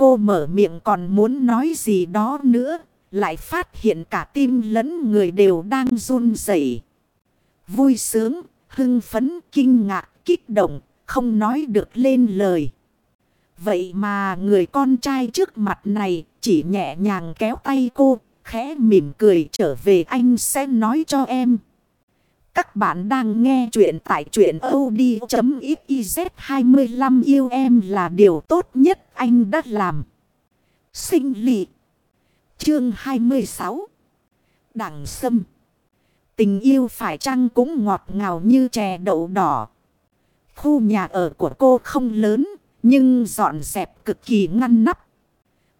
Cô mở miệng còn muốn nói gì đó nữa. Lại phát hiện cả tim lẫn người đều đang run rẩy Vui sướng, hưng phấn, kinh ngạc, kích động, không nói được lên lời. Vậy mà người con trai trước mặt này chỉ nhẹ nhàng kéo tay cô, khẽ mỉm cười trở về anh sẽ nói cho em. Các bạn đang nghe chuyện tại chuyện od.xyz 25 yêu em là điều tốt nhất anh đã làm. Sinh lị. Chương 26. Đảng sâm. Tình yêu phải chăng cũng ngọt ngào như chè đậu đỏ. Khu nhà ở của cô không lớn, nhưng dọn dẹp cực kỳ ngăn nắp.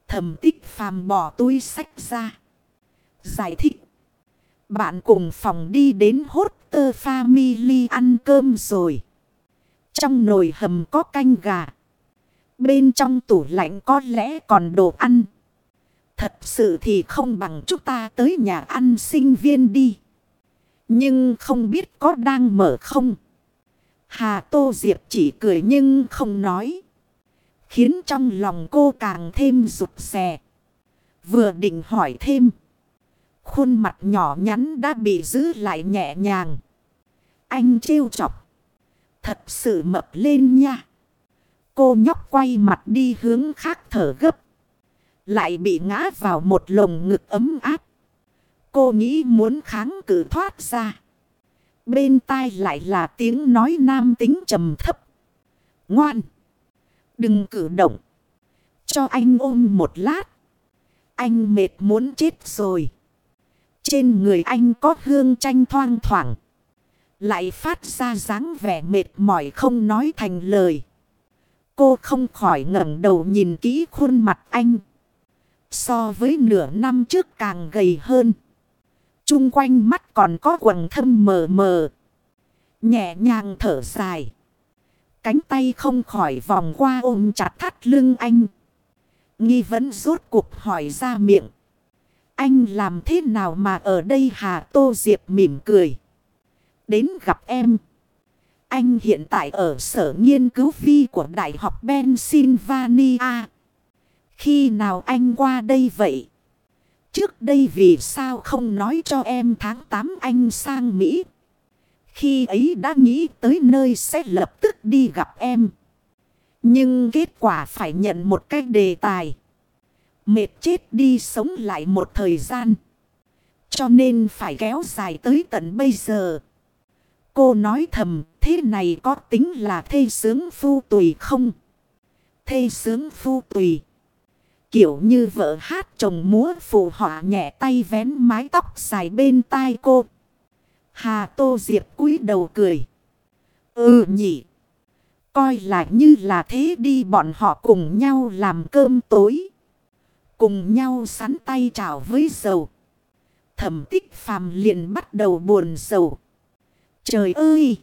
Thẩm tích phàm bỏ túi sách ra. Giải thích. Bạn cùng phòng đi đến hốt tơ family ăn cơm rồi. Trong nồi hầm có canh gà. Bên trong tủ lạnh có lẽ còn đồ ăn. Thật sự thì không bằng chúng ta tới nhà ăn sinh viên đi. Nhưng không biết có đang mở không. Hà Tô Diệp chỉ cười nhưng không nói. Khiến trong lòng cô càng thêm rụt rè. Vừa định hỏi thêm. Khuôn mặt nhỏ nhắn đã bị giữ lại nhẹ nhàng. Anh trêu chọc. Thật sự mập lên nha. Cô nhóc quay mặt đi hướng khác thở gấp. Lại bị ngã vào một lồng ngực ấm áp. Cô nghĩ muốn kháng cử thoát ra. Bên tai lại là tiếng nói nam tính trầm thấp. Ngoan. Đừng cử động. Cho anh ôm một lát. Anh mệt muốn chết rồi. Trên người anh có hương tranh thoang thoảng. Lại phát ra dáng vẻ mệt mỏi không nói thành lời. Cô không khỏi ngẩng đầu nhìn kỹ khuôn mặt anh. So với nửa năm trước càng gầy hơn. Trung quanh mắt còn có quầng thâm mờ mờ. Nhẹ nhàng thở dài. Cánh tay không khỏi vòng qua ôm chặt thắt lưng anh. Nghi vấn rốt cuộc hỏi ra miệng. Anh làm thế nào mà ở đây Hà Tô Diệp mỉm cười. Đến gặp em. Anh hiện tại ở sở nghiên cứu vi của Đại học Pennsylvania. Khi nào anh qua đây vậy? Trước đây vì sao không nói cho em tháng 8 anh sang Mỹ? Khi ấy đã nghĩ tới nơi sẽ lập tức đi gặp em. Nhưng kết quả phải nhận một cái đề tài. Mệt chết đi sống lại một thời gian. Cho nên phải kéo dài tới tận bây giờ. Cô nói thầm, thế này có tính là thê sướng phu tùy không? Thê sướng phu tùy. Kiểu như vợ hát chồng múa phụ họa nhẹ tay vén mái tóc dài bên tai cô. Hà Tô Diệp cúi đầu cười. Ừ nhỉ. Coi lại như là thế đi, bọn họ cùng nhau làm cơm tối. Cùng nhau sắn tay chào với dầu. Thẩm tích phàm liền bắt đầu buồn sầu Trời ơi!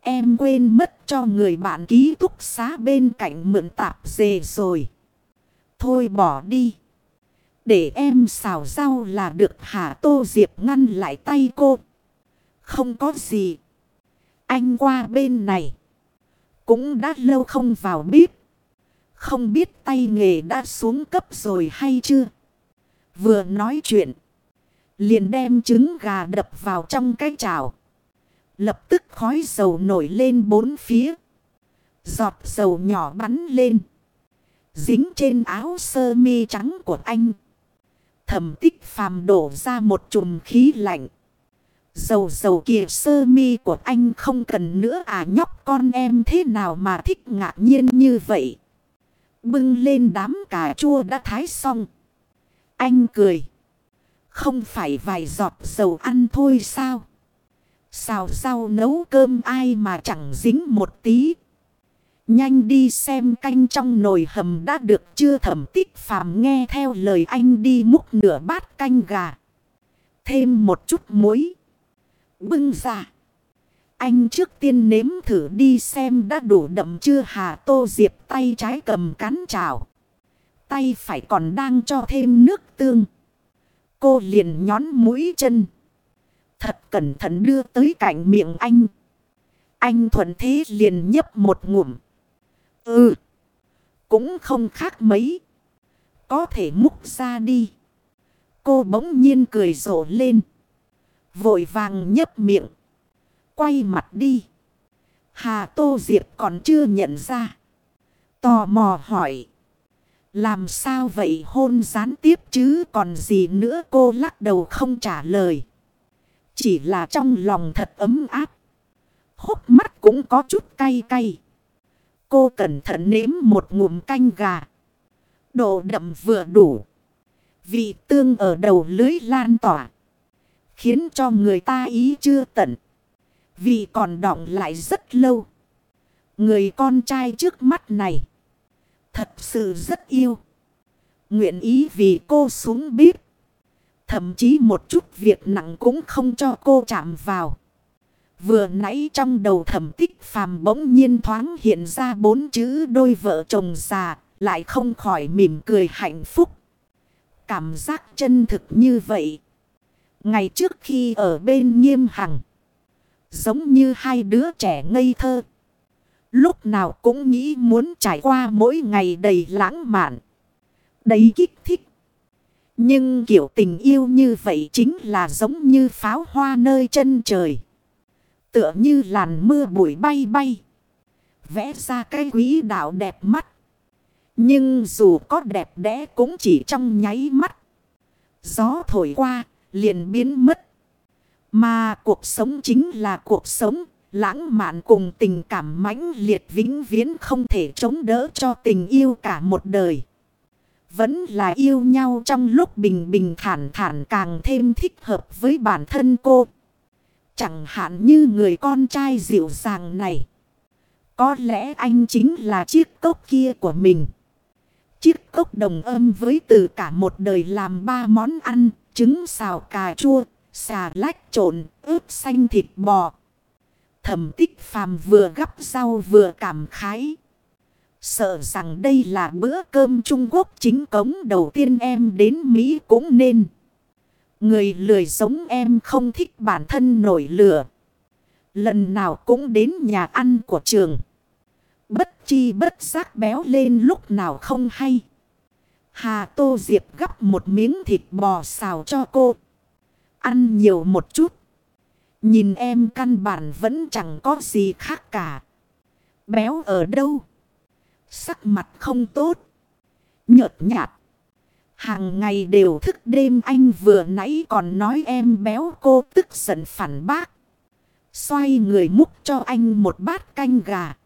Em quên mất cho người bạn ký túc xá bên cạnh mượn tạp dề rồi. Thôi bỏ đi. Để em xào rau là được hả Tô Diệp ngăn lại tay cô. Không có gì. Anh qua bên này. Cũng đã lâu không vào bếp. Không biết tay nghề đã xuống cấp rồi hay chưa. Vừa nói chuyện. Liền đem trứng gà đập vào trong cái chảo. Lập tức khói dầu nổi lên bốn phía. Giọt dầu nhỏ bắn lên. Dính trên áo sơ mi trắng của anh. Thẩm tích phàm đổ ra một chùm khí lạnh. Dầu dầu kìa sơ mi của anh không cần nữa à nhóc con em thế nào mà thích ngạc nhiên như vậy. Bưng lên đám cà chua đã thái xong. Anh cười. Không phải vài giọt dầu ăn thôi sao? Xào rau nấu cơm ai mà chẳng dính một tí. Nhanh đi xem canh trong nồi hầm đã được chưa thẩm tích phàm nghe theo lời anh đi múc nửa bát canh gà. Thêm một chút muối. Bưng ra. Anh trước tiên nếm thử đi xem đã đủ đậm chưa hà tô diệp tay trái cầm cán chảo. Tay phải còn đang cho thêm nước tương. Cô liền nhón mũi chân. Thật cẩn thận đưa tới cạnh miệng anh. Anh thuận thế liền nhấp một ngụm. Ừ. Cũng không khác mấy. có thể múc ra đi. Cô bỗng nhiên cười rộ lên. Vội vàng nhấp miệng. Quay mặt đi. Hà Tô Diệp còn chưa nhận ra. Tò mò hỏi. Làm sao vậy hôn gián tiếp chứ còn gì nữa cô lắc đầu không trả lời. Chỉ là trong lòng thật ấm áp. Hốc mắt cũng có chút cay cay. Cô cẩn thận nếm một ngụm canh gà. Độ đậm vừa đủ. Vị tương ở đầu lưới lan tỏa. Khiến cho người ta ý chưa tận vì còn đọng lại rất lâu. Người con trai trước mắt này. Thật sự rất yêu. Nguyện ý vì cô xuống bếp. Thậm chí một chút việc nặng cũng không cho cô chạm vào. Vừa nãy trong đầu thẩm tích phàm bỗng nhiên thoáng hiện ra bốn chữ đôi vợ chồng già. Lại không khỏi mỉm cười hạnh phúc. Cảm giác chân thực như vậy. Ngày trước khi ở bên nghiêm hằng. Giống như hai đứa trẻ ngây thơ. Lúc nào cũng nghĩ muốn trải qua mỗi ngày đầy lãng mạn. Đầy kích thích. Nhưng kiểu tình yêu như vậy chính là giống như pháo hoa nơi chân trời. Tựa như làn mưa bụi bay bay. Vẽ ra cái quý đạo đẹp mắt. Nhưng dù có đẹp đẽ cũng chỉ trong nháy mắt. Gió thổi qua, liền biến mất. Mà cuộc sống chính là cuộc sống, lãng mạn cùng tình cảm mãnh liệt vĩnh viễn không thể chống đỡ cho tình yêu cả một đời. Vẫn là yêu nhau trong lúc bình bình thản thản càng thêm thích hợp với bản thân cô. Chẳng hạn như người con trai dịu dàng này. Có lẽ anh chính là chiếc cốc kia của mình. Chiếc cốc đồng âm với từ cả một đời làm ba món ăn, trứng xào cà chua, xà lách trộn, ướp xanh thịt bò. Thẩm tích phàm vừa gắp rau vừa cảm khái. Sợ rằng đây là bữa cơm Trung Quốc chính cống đầu tiên em đến Mỹ cũng nên. Người lười giống em không thích bản thân nổi lửa. Lần nào cũng đến nhà ăn của trường. Bất chi bất giác béo lên lúc nào không hay. Hà Tô Diệp gắp một miếng thịt bò xào cho cô. Ăn nhiều một chút. Nhìn em căn bản vẫn chẳng có gì khác cả. Béo ở đâu? Sắc mặt không tốt. Nhợt nhạt. Hàng ngày đều thức đêm anh vừa nãy còn nói em béo cô tức giận phản bác. Xoay người múc cho anh một bát canh gà.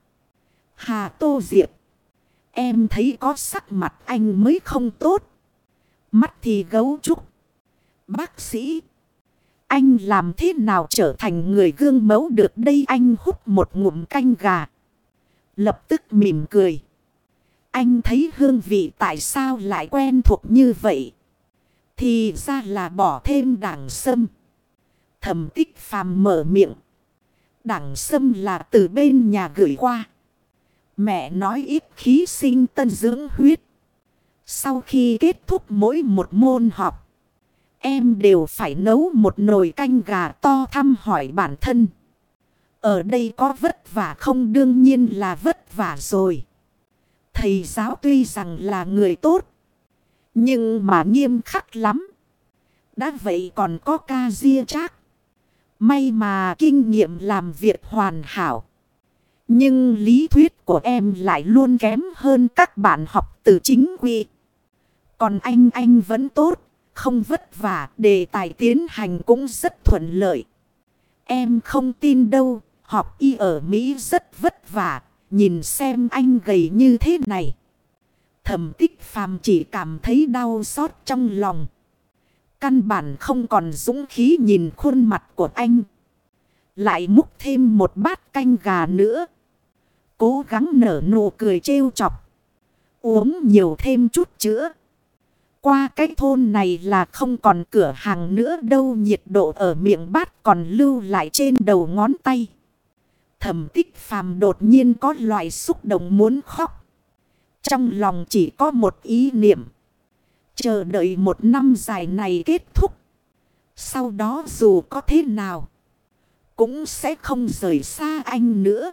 Hà Tô Diệp. Em thấy có sắc mặt anh mới không tốt. Mắt thì gấu trúc. Bác sĩ. Anh làm thế nào trở thành người gương mẫu được đây anh hút một ngụm canh gà. Lập tức mỉm cười. Anh thấy hương vị tại sao lại quen thuộc như vậy. Thì ra là bỏ thêm đảng sâm. Thẩm tích phàm mở miệng. Đảng sâm là từ bên nhà gửi qua. Mẹ nói ít khí sinh tân dưỡng huyết. Sau khi kết thúc mỗi một môn học. Em đều phải nấu một nồi canh gà to thăm hỏi bản thân. Ở đây có vất vả không đương nhiên là vất vả rồi. Thầy giáo tuy rằng là người tốt. Nhưng mà nghiêm khắc lắm. Đã vậy còn có ca ria chắc. May mà kinh nghiệm làm việc hoàn hảo. Nhưng lý thuyết của em lại luôn kém hơn các bạn học từ chính quy. Còn anh anh vẫn tốt, không vất vả, đề tài tiến hành cũng rất thuận lợi. Em không tin đâu, học y ở Mỹ rất vất vả, nhìn xem anh gầy như thế này. Thẩm tích phàm chỉ cảm thấy đau xót trong lòng. Căn bản không còn dũng khí nhìn khuôn mặt của anh. Lại múc thêm một bát canh gà nữa. Cố gắng nở nụ cười trêu chọc. Uống nhiều thêm chút chữa. Qua cái thôn này là không còn cửa hàng nữa đâu, nhiệt độ ở miệng bát còn lưu lại trên đầu ngón tay. Thẩm tích phàm đột nhiên có loại xúc động muốn khóc. Trong lòng chỉ có một ý niệm. Chờ đợi một năm dài này kết thúc. Sau đó dù có thế nào. Cũng sẽ không rời xa anh nữa.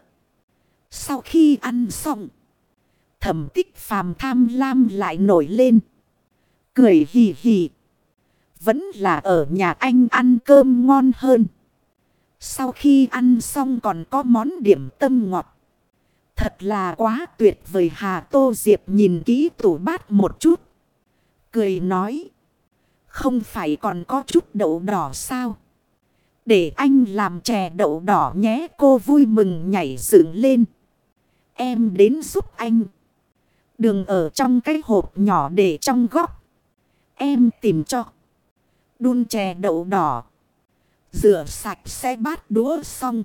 Sau khi ăn xong. Thẩm tích phàm tham lam lại nổi lên cười hì hì. Vẫn là ở nhà anh ăn cơm ngon hơn. Sau khi ăn xong còn có món điểm tâm ngọt. Thật là quá tuyệt vời Hà Tô Diệp nhìn kỹ tủ bát một chút. Cười nói. Không phải còn có chút đậu đỏ sao? Để anh làm chè đậu đỏ nhé, cô vui mừng nhảy dựng lên. Em đến giúp anh. Đường ở trong cái hộp nhỏ để trong góc. Em tìm cho. Đun chè đậu đỏ. Rửa sạch xe bát đũa xong.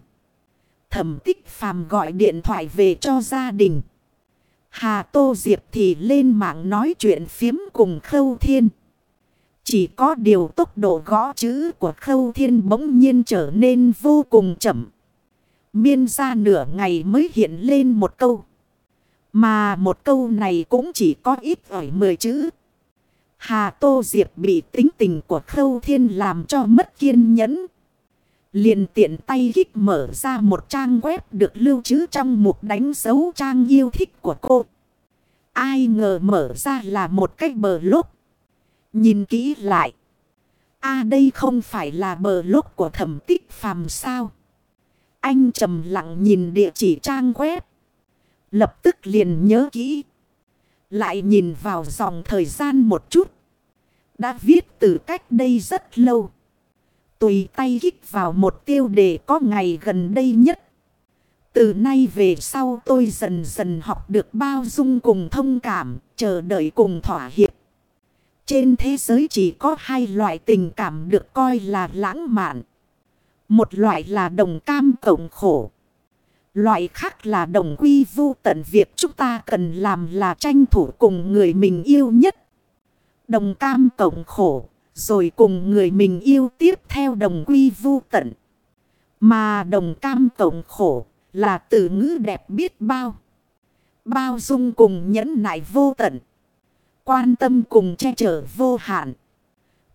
Thẩm tích phàm gọi điện thoại về cho gia đình. Hà Tô Diệp thì lên mạng nói chuyện phiếm cùng Khâu Thiên. Chỉ có điều tốc độ gõ chữ của Khâu Thiên bỗng nhiên trở nên vô cùng chậm. Miên ra nửa ngày mới hiện lên một câu. Mà một câu này cũng chỉ có ít ở mười chữ. Hà Tô Diệp bị tính tình của Khâu Thiên làm cho mất kiên nhẫn. liền tiện tay kích mở ra một trang web được lưu trữ trong mục đánh dấu trang yêu thích của cô. Ai ngờ mở ra là một cái bờ lốt. Nhìn kỹ lại. a đây không phải là bờ lốt của thẩm tích phàm sao. Anh trầm lặng nhìn địa chỉ trang web. Lập tức liền nhớ kỹ. Lại nhìn vào dòng thời gian một chút. Đã viết từ cách đây rất lâu. Tùy tay kích vào một tiêu đề có ngày gần đây nhất. Từ nay về sau tôi dần dần học được bao dung cùng thông cảm, chờ đợi cùng thỏa hiệp. Trên thế giới chỉ có hai loại tình cảm được coi là lãng mạn. Một loại là đồng cam cộng khổ. Loại khác là đồng quy vu tận việc chúng ta cần làm là tranh thủ cùng người mình yêu nhất. Đồng cam cộng khổ, rồi cùng người mình yêu tiếp theo đồng quy vu tận. Mà đồng cam cộng khổ là từ ngữ đẹp biết bao. Bao dung cùng nhẫn nại vô tận. Quan tâm cùng che chở vô hạn.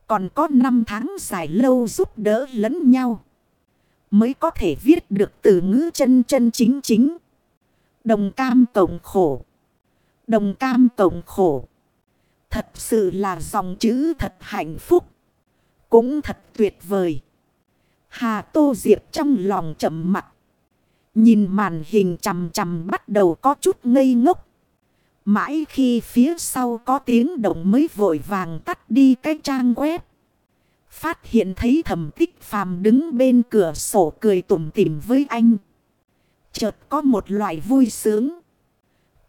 Còn có năm tháng dài lâu giúp đỡ lẫn nhau. Mới có thể viết được từ ngữ chân chân chính chính. Đồng cam cộng khổ. Đồng cam cộng khổ. Thật sự là dòng chữ thật hạnh phúc. Cũng thật tuyệt vời. Hà Tô Diệp trong lòng chậm mặt. Nhìn màn hình chầm chầm bắt đầu có chút ngây ngốc. Mãi khi phía sau có tiếng động mới vội vàng tắt đi cái trang web. Phát hiện thấy thẩm tích phàm đứng bên cửa sổ cười tủm tỉm với anh. Chợt có một loại vui sướng.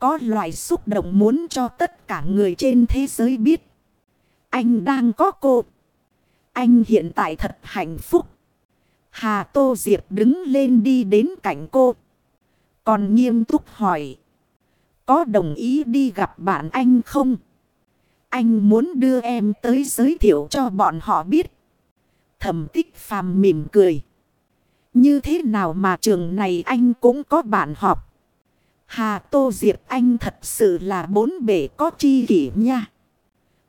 Có loại xúc động muốn cho tất cả người trên thế giới biết. Anh đang có cô. Anh hiện tại thật hạnh phúc. Hà Tô Diệp đứng lên đi đến cạnh cô. Còn nghiêm túc hỏi. Có đồng ý đi gặp bạn anh không? Anh muốn đưa em tới giới thiệu cho bọn họ biết. Thẩm tích phàm mỉm cười. Như thế nào mà trường này anh cũng có bạn học. Hà Tô Diệp Anh thật sự là bốn bể có chi kỷ nha.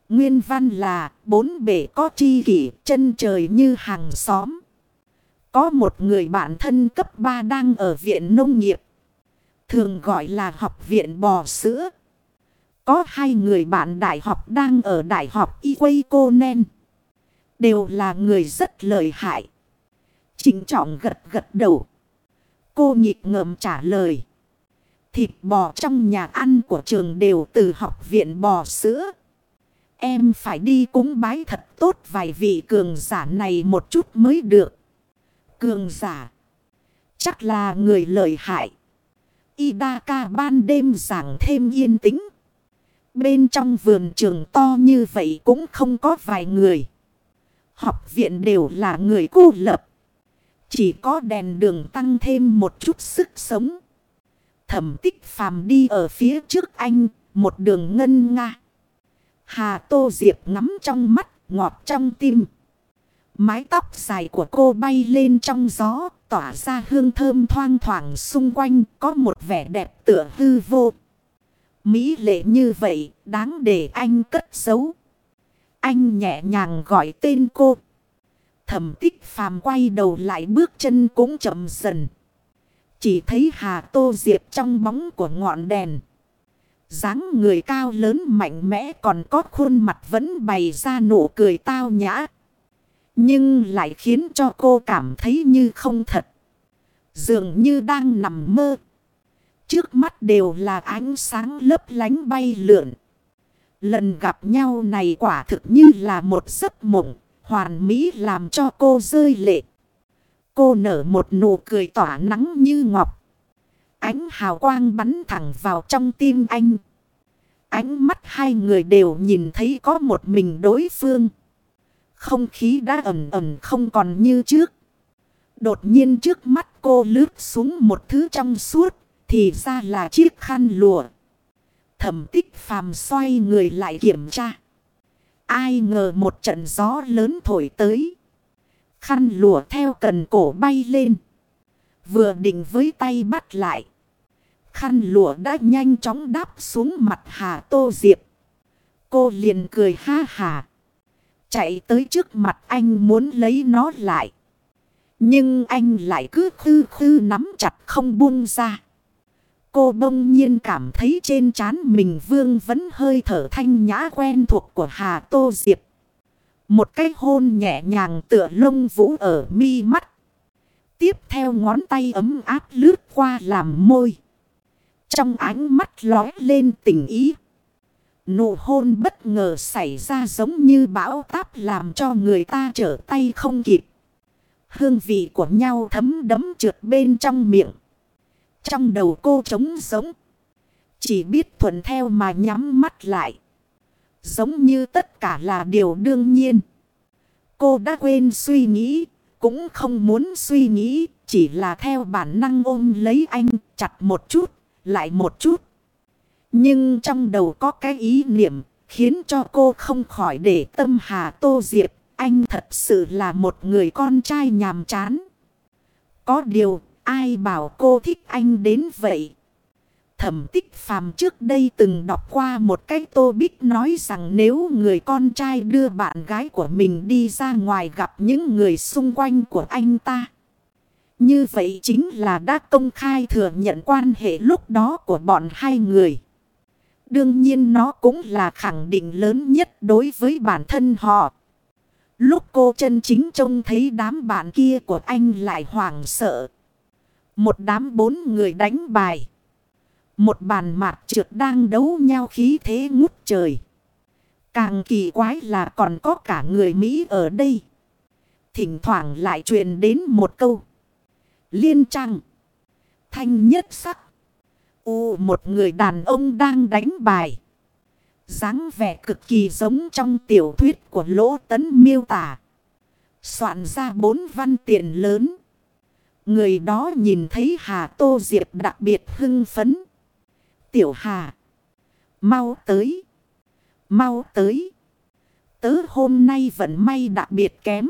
Nguyên văn là bốn bể có chi kỷ, chân trời như hàng xóm. Có một người bạn thân cấp 3 đang ở viện nông nghiệp. Thường gọi là học viện bò sữa. Có hai người bạn đại học đang ở đại học Y Quay Cô Nen. Đều là người rất lợi hại. Chính trọng gật gật đầu. Cô nhịp ngợm trả lời. Thịt bò trong nhà ăn của trường đều từ học viện bò sữa. Em phải đi cúng bái thật tốt vài vị cường giả này một chút mới được. Cường giả. Chắc là người lợi hại. Idaka ban đêm giảng thêm yên tĩnh. Bên trong vườn trường to như vậy cũng không có vài người. Học viện đều là người cô lập. Chỉ có đèn đường tăng thêm một chút sức sống. Thẩm tích phàm đi ở phía trước anh, một đường ngân nga. Hà Tô Diệp ngắm trong mắt, ngọt trong tim. Mái tóc dài của cô bay lên trong gió, tỏa ra hương thơm thoang thoảng xung quanh, có một vẻ đẹp tựa hư vô. Mỹ lệ như vậy, đáng để anh cất giấu. Anh nhẹ nhàng gọi tên cô. Thẩm tích phàm quay đầu lại bước chân cũng chậm dần. Chỉ thấy Hà Tô Diệp trong bóng của ngọn đèn. dáng người cao lớn mạnh mẽ còn có khuôn mặt vẫn bày ra nụ cười tao nhã. Nhưng lại khiến cho cô cảm thấy như không thật. Dường như đang nằm mơ. Trước mắt đều là ánh sáng lấp lánh bay lượn. Lần gặp nhau này quả thực như là một giấc mộng. Hoàn mỹ làm cho cô rơi lệ. Cô nở một nụ cười tỏa nắng như ngọc. Ánh hào quang bắn thẳng vào trong tim anh. Ánh mắt hai người đều nhìn thấy có một mình đối phương. Không khí đã ẩm ẩm không còn như trước. Đột nhiên trước mắt cô lướt xuống một thứ trong suốt. Thì ra là chiếc khăn lụa. Thẩm tích phàm xoay người lại kiểm tra. Ai ngờ một trận gió lớn thổi tới. Khăn lụa theo cần cổ bay lên. Vừa định với tay bắt lại. Khăn lụa đã nhanh chóng đáp xuống mặt Hà Tô Diệp. Cô liền cười ha hà. Chạy tới trước mặt anh muốn lấy nó lại. Nhưng anh lại cứ khư khư nắm chặt không buông ra. Cô bỗng nhiên cảm thấy trên trán mình vương vẫn hơi thở thanh nhã quen thuộc của Hà Tô Diệp. Một cái hôn nhẹ nhàng tựa lông vũ ở mi mắt. Tiếp theo ngón tay ấm áp lướt qua làm môi. Trong ánh mắt lói lên tình ý. Nụ hôn bất ngờ xảy ra giống như bão táp làm cho người ta trở tay không kịp. Hương vị của nhau thấm đấm trượt bên trong miệng. Trong đầu cô trống sống, Chỉ biết thuận theo mà nhắm mắt lại. Giống như tất cả là điều đương nhiên. Cô đã quên suy nghĩ. Cũng không muốn suy nghĩ. Chỉ là theo bản năng ôm lấy anh, chặt một chút. Lại một chút. Nhưng trong đầu có cái ý niệm. Khiến cho cô không khỏi để tâm Hà Tô Diệp. Anh thật sự là một người con trai nhàm chán. Có điều, ai bảo cô thích anh đến vậy. Thẩm tích phàm trước đây từng đọc qua một cái tô bích nói rằng nếu người con trai đưa bạn gái của mình đi ra ngoài gặp những người xung quanh của anh ta. Như vậy chính là đã công khai thừa nhận quan hệ lúc đó của bọn hai người. Đương nhiên nó cũng là khẳng định lớn nhất đối với bản thân họ. Lúc cô chân chính trông thấy đám bạn kia của anh lại hoảng sợ. Một đám bốn người đánh bài. Một bàn mạt trượt đang đấu nhau khí thế ngút trời. Càng kỳ quái là còn có cả người Mỹ ở đây. Thỉnh thoảng lại truyền đến một câu. Liên trăng. Thanh nhất sắc. U, một người đàn ông đang đánh bài. dáng vẻ cực kỳ giống trong tiểu thuyết của Lỗ Tấn miêu tả. Soạn ra bốn văn tiền lớn. Người đó nhìn thấy Hà Tô Diệp đặc biệt hưng phấn. Tiểu Hà. Mau tới. Mau tới. Tớ hôm nay vẫn may đặc biệt kém.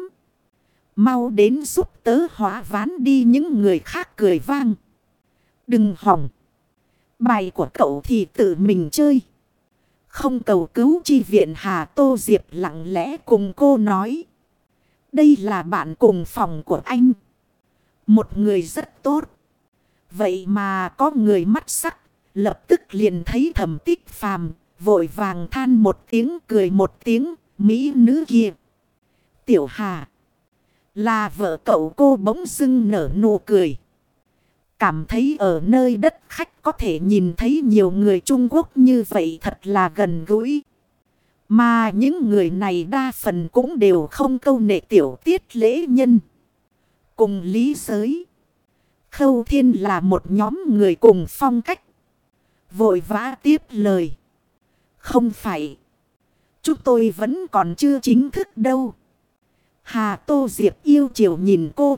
Mau đến giúp tớ hóa ván đi những người khác cười vang. Đừng hỏng. Bài của cậu thì tự mình chơi. Không cầu cứu chi viện Hà Tô Diệp lặng lẽ cùng cô nói. Đây là bạn cùng phòng của anh. Một người rất tốt. Vậy mà có người mắt sắc. Lập tức liền thấy thẩm tích phàm. Vội vàng than một tiếng cười một tiếng. Mỹ nữ kia. Tiểu Hà. Là vợ cậu cô bỗng dưng nở nụ cười. Cảm thấy ở nơi đất khách có thể nhìn thấy nhiều người Trung Quốc như vậy thật là gần gũi. Mà những người này đa phần cũng đều không câu nệ tiểu tiết lễ nhân. Cùng lý giới. Khâu thiên là một nhóm người cùng phong cách. Vội vã tiếp lời. Không phải. Chúng tôi vẫn còn chưa chính thức đâu. Hà Tô Diệp yêu chiều nhìn cô.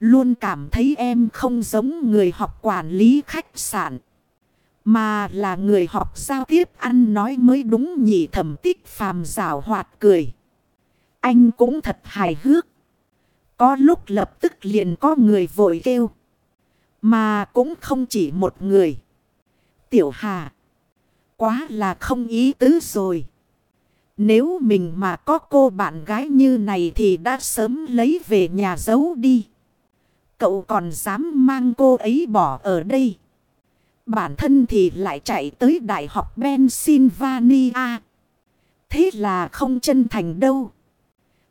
Luôn cảm thấy em không giống người học quản lý khách sạn. Mà là người học giao tiếp ăn nói mới đúng nhị thẩm tích phàm rào hoạt cười. Anh cũng thật hài hước. Có lúc lập tức liền có người vội kêu. Mà cũng không chỉ một người. Tiểu Hà. Quá là không ý tứ rồi. Nếu mình mà có cô bạn gái như này thì đã sớm lấy về nhà giấu đi. Cậu còn dám mang cô ấy bỏ ở đây. Bản thân thì lại chạy tới Đại học Pennsylvania. Thế là không chân thành đâu.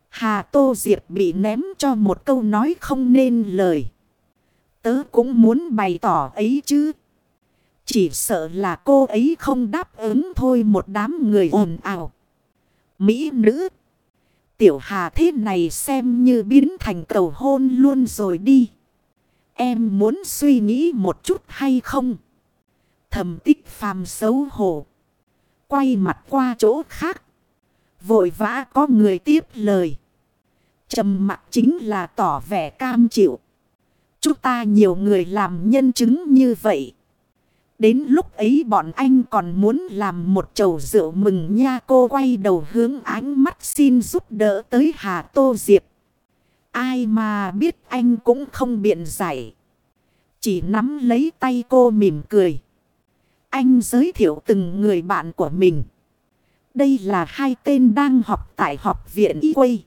Hà Tô Diệp bị ném cho một câu nói không nên lời. Tớ cũng muốn bày tỏ ấy chứ. Chỉ sợ là cô ấy không đáp ứng thôi một đám người ồn ào. Mỹ nữ. Tiểu Hà thế này xem như biến thành cầu hôn luôn rồi đi. Em muốn suy nghĩ một chút hay không? Thầm tích phàm xấu hổ. Quay mặt qua chỗ khác. Vội vã có người tiếp lời. trầm mặt chính là tỏ vẻ cam chịu. Chúng ta nhiều người làm nhân chứng như vậy. Đến lúc ấy bọn anh còn muốn làm một chầu rượu mừng nha cô quay đầu hướng ánh mắt xin giúp đỡ tới Hà Tô Diệp. Ai mà biết anh cũng không biện giải. Chỉ nắm lấy tay cô mỉm cười. Anh giới thiệu từng người bạn của mình. Đây là hai tên đang học tại học viện Y Quay.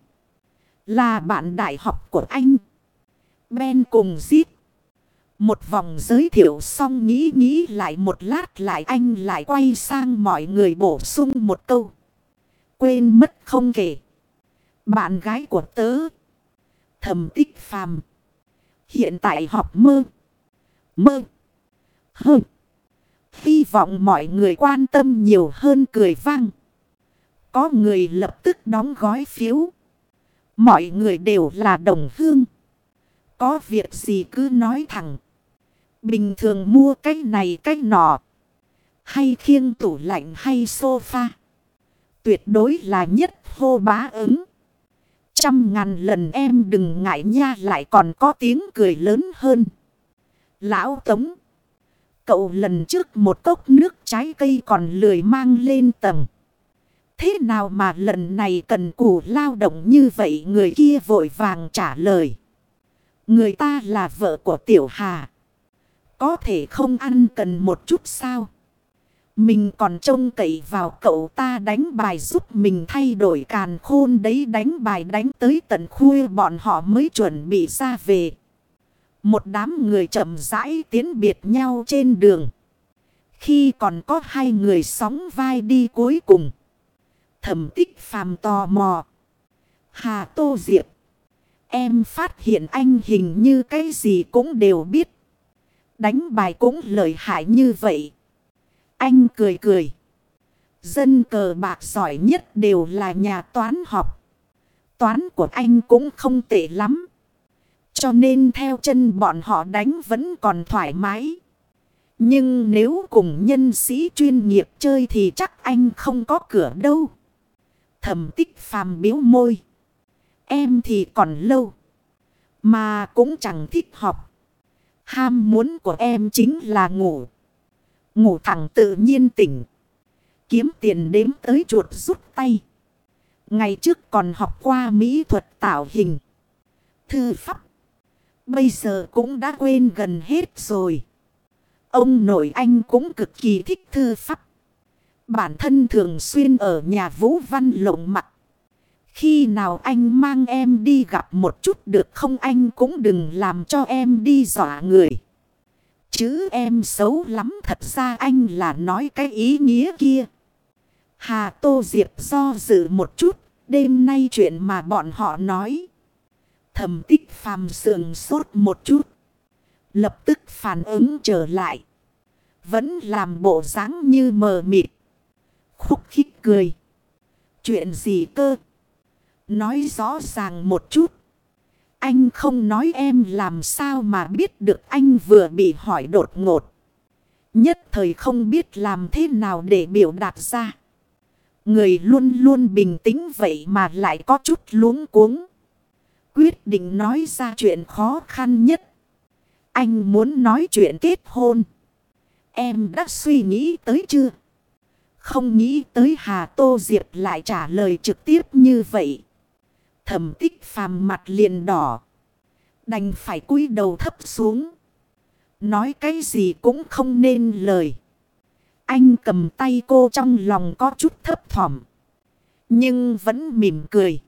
Là bạn đại học của anh. Ben cùng Zip. Một vòng giới thiệu xong nghĩ nghĩ lại một lát lại anh lại quay sang mọi người bổ sung một câu. Quên mất không kể. Bạn gái của tớ. Thầm tích phàm. Hiện tại học mơ. Mơ. Hơ. Hy vọng mọi người quan tâm nhiều hơn cười vang. Có người lập tức đóng gói phiếu. Mọi người đều là đồng hương. Có việc gì cứ nói thẳng. Bình thường mua cái này, cái nọ. Hay khiêng tủ lạnh hay sofa. Tuyệt đối là nhất hô bá ứng. Trăm ngàn lần em đừng ngại nha, lại còn có tiếng cười lớn hơn. Lão Tống. Cậu lần trước một cốc nước trái cây còn lười mang lên tầng. Thế nào mà lần này cần củ lao động như vậy, người kia vội vàng trả lời. Người ta là vợ của Tiểu Hà. Có thể không ăn cần một chút sao? Mình còn trông cậy vào cậu ta đánh bài giúp mình thay đổi càn khôn đấy, đánh bài đánh tới tận khuya bọn họ mới chuẩn bị ra về. Một đám người chậm rãi tiến biệt nhau trên đường. Khi còn có hai người sóng vai đi cuối cùng. Thẩm tích phàm tò mò. Hà Tô Diệp. Em phát hiện anh hình như cái gì cũng đều biết. Đánh bài cũng lợi hại như vậy. Anh cười cười. Dân cờ bạc giỏi nhất đều là nhà toán học. Toán của anh cũng không tệ lắm. Cho nên theo chân bọn họ đánh vẫn còn thoải mái. Nhưng nếu cùng nhân sĩ chuyên nghiệp chơi thì chắc anh không có cửa đâu. Thẩm tích phàm biếu môi. Em thì còn lâu. Mà cũng chẳng thích học. Ham muốn của em chính là ngủ. Ngủ thẳng tự nhiên tỉnh. Kiếm tiền đếm tới chuột rút tay. Ngày trước còn học qua mỹ thuật tạo hình. Thư pháp. Bây giờ cũng đã quên gần hết rồi. Ông nội anh cũng cực kỳ thích thư pháp. Bản thân thường xuyên ở nhà Vũ Văn lộng mặt. Khi nào anh mang em đi gặp một chút được không anh cũng đừng làm cho em đi dọa người. Chứ em xấu lắm thật ra anh là nói cái ý nghĩa kia. Hà Tô Diệp do dự một chút, đêm nay chuyện mà bọn họ nói. Thầm tích phàm sườn sốt một chút. Lập tức phản ứng trở lại. Vẫn làm bộ dáng như mờ mịt. Khúc khích cười. Chuyện gì cơ? Nói rõ ràng một chút. Anh không nói em làm sao mà biết được anh vừa bị hỏi đột ngột. Nhất thời không biết làm thế nào để biểu đạt ra. Người luôn luôn bình tĩnh vậy mà lại có chút luống cuống. Quyết định nói ra chuyện khó khăn nhất. Anh muốn nói chuyện kết hôn. Em đã suy nghĩ tới chưa? Không nghĩ tới Hà Tô Diệp lại trả lời trực tiếp như vậy. Thẩm tích phàm mặt liền đỏ. Đành phải cúi đầu thấp xuống. Nói cái gì cũng không nên lời. Anh cầm tay cô trong lòng có chút thấp thỏm. Nhưng vẫn mỉm cười.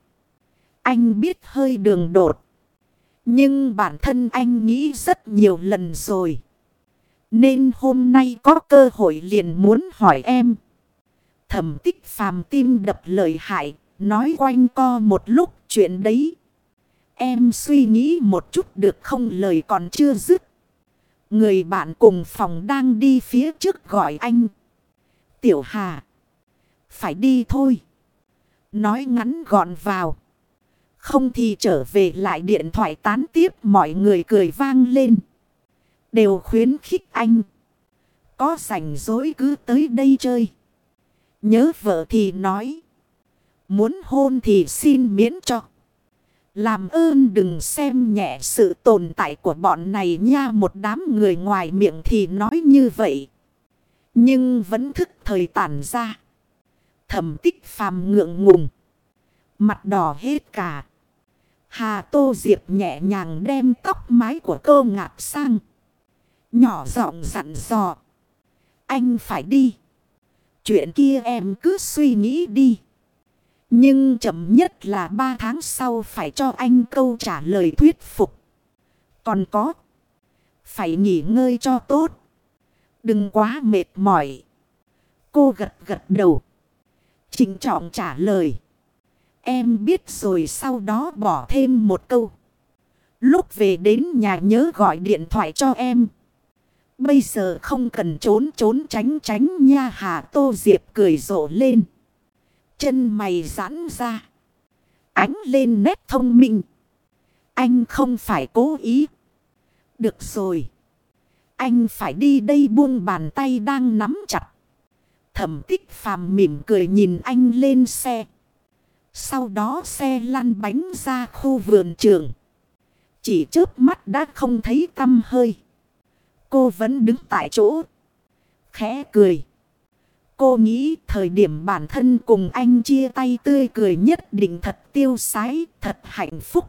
Anh biết hơi đường đột. Nhưng bản thân anh nghĩ rất nhiều lần rồi. Nên hôm nay có cơ hội liền muốn hỏi em. Thẩm tích phàm tim đập lời hại. Nói quanh co một lúc chuyện đấy. Em suy nghĩ một chút được không lời còn chưa dứt. Người bạn cùng phòng đang đi phía trước gọi anh. Tiểu Hà. Phải đi thôi. Nói ngắn gọn vào. Không thì trở về lại điện thoại tán tiếp, mọi người cười vang lên. Đều khuyến khích anh. Có rảnh rỗi cứ tới đây chơi. Nhớ vợ thì nói. Muốn hôn thì xin miễn cho. Làm ơn đừng xem nhẹ sự tồn tại của bọn này nha một đám người ngoài miệng thì nói như vậy. Nhưng vẫn thức thời tản ra. Thẩm tích phàm ngượng ngùng. Mặt đỏ hết cả. Hà Tô Diệp nhẹ nhàng đem tóc mái của cô ngạp sang. Nhỏ giọng dặn dò. Anh phải đi. Chuyện kia em cứ suy nghĩ đi. Nhưng chậm nhất là ba tháng sau phải cho anh câu trả lời thuyết phục. Còn có. Phải nghỉ ngơi cho tốt. Đừng quá mệt mỏi. Cô gật gật đầu. Trình trọng trả lời. Em biết rồi, sau đó bỏ thêm một câu. Lúc về đến nhà nhớ gọi điện thoại cho em. Bây giờ không cần trốn trốn tránh tránh nha Hà Tô Diệp cười rộ lên. Chân mày giãn ra. Ánh lên nét thông minh. Anh không phải cố ý. Được rồi. Anh phải đi đây buông bàn tay đang nắm chặt. Thẩm tích phàm mỉm cười nhìn anh lên xe. Sau đó xe lăn bánh ra khu vườn trường. Chỉ trước mắt đã không thấy tâm hơi. Cô vẫn đứng tại chỗ. Khẽ cười. Cô nghĩ thời điểm bản thân cùng anh chia tay tươi cười nhất định thật tiêu sái, thật hạnh phúc.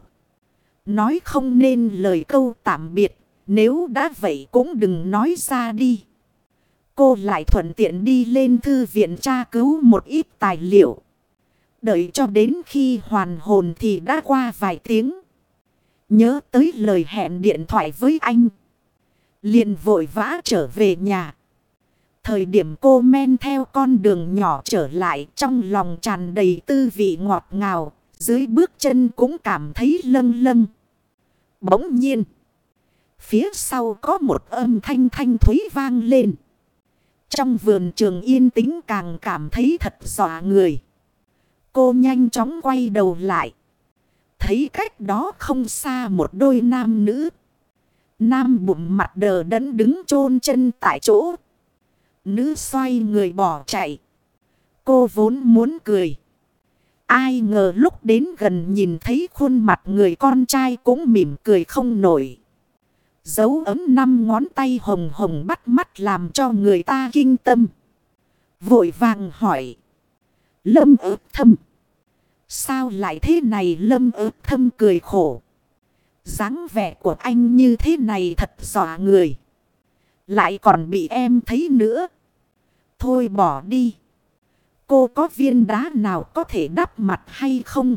Nói không nên lời câu tạm biệt, nếu đã vậy cũng đừng nói ra đi. Cô lại thuận tiện đi lên thư viện tra cứu một ít tài liệu. Đợi cho đến khi hoàn hồn thì đã qua vài tiếng. Nhớ tới lời hẹn điện thoại với anh. liền vội vã trở về nhà. Thời điểm cô men theo con đường nhỏ trở lại trong lòng tràn đầy tư vị ngọt ngào. Dưới bước chân cũng cảm thấy lâng lâng. Bỗng nhiên. Phía sau có một âm thanh thanh thúy vang lên. Trong vườn trường yên tĩnh càng cảm thấy thật dọa người. Cô nhanh chóng quay đầu lại. Thấy cách đó không xa một đôi nam nữ. Nam bụng mặt đờ đẫn đứng chôn chân tại chỗ. Nữ xoay người bỏ chạy. Cô vốn muốn cười. Ai ngờ lúc đến gần nhìn thấy khuôn mặt người con trai cũng mỉm cười không nổi. Dấu ấm năm ngón tay hồng hồng bắt mắt làm cho người ta kinh tâm. Vội vàng hỏi. Lâm ớt thâm. Sao lại thế này lâm ớt thâm cười khổ. dáng vẻ của anh như thế này thật dọa người. Lại còn bị em thấy nữa. Thôi bỏ đi. Cô có viên đá nào có thể đắp mặt hay không?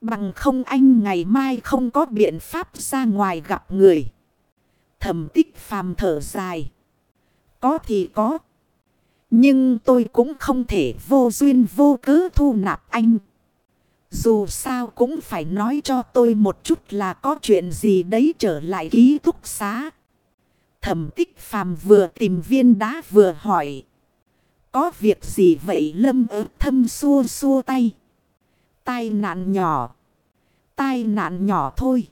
Bằng không anh ngày mai không có biện pháp ra ngoài gặp người. Thẩm tích phàm thở dài. Có thì có. Nhưng tôi cũng không thể vô duyên vô cớ thu nạp anh. Dù sao cũng phải nói cho tôi một chút là có chuyện gì đấy trở lại ký túc xá. Thẩm tích phàm vừa tìm viên đá vừa hỏi. Có việc gì vậy lâm ớt thâm xua xua tay. Tai nạn nhỏ. Tai nạn nhỏ thôi.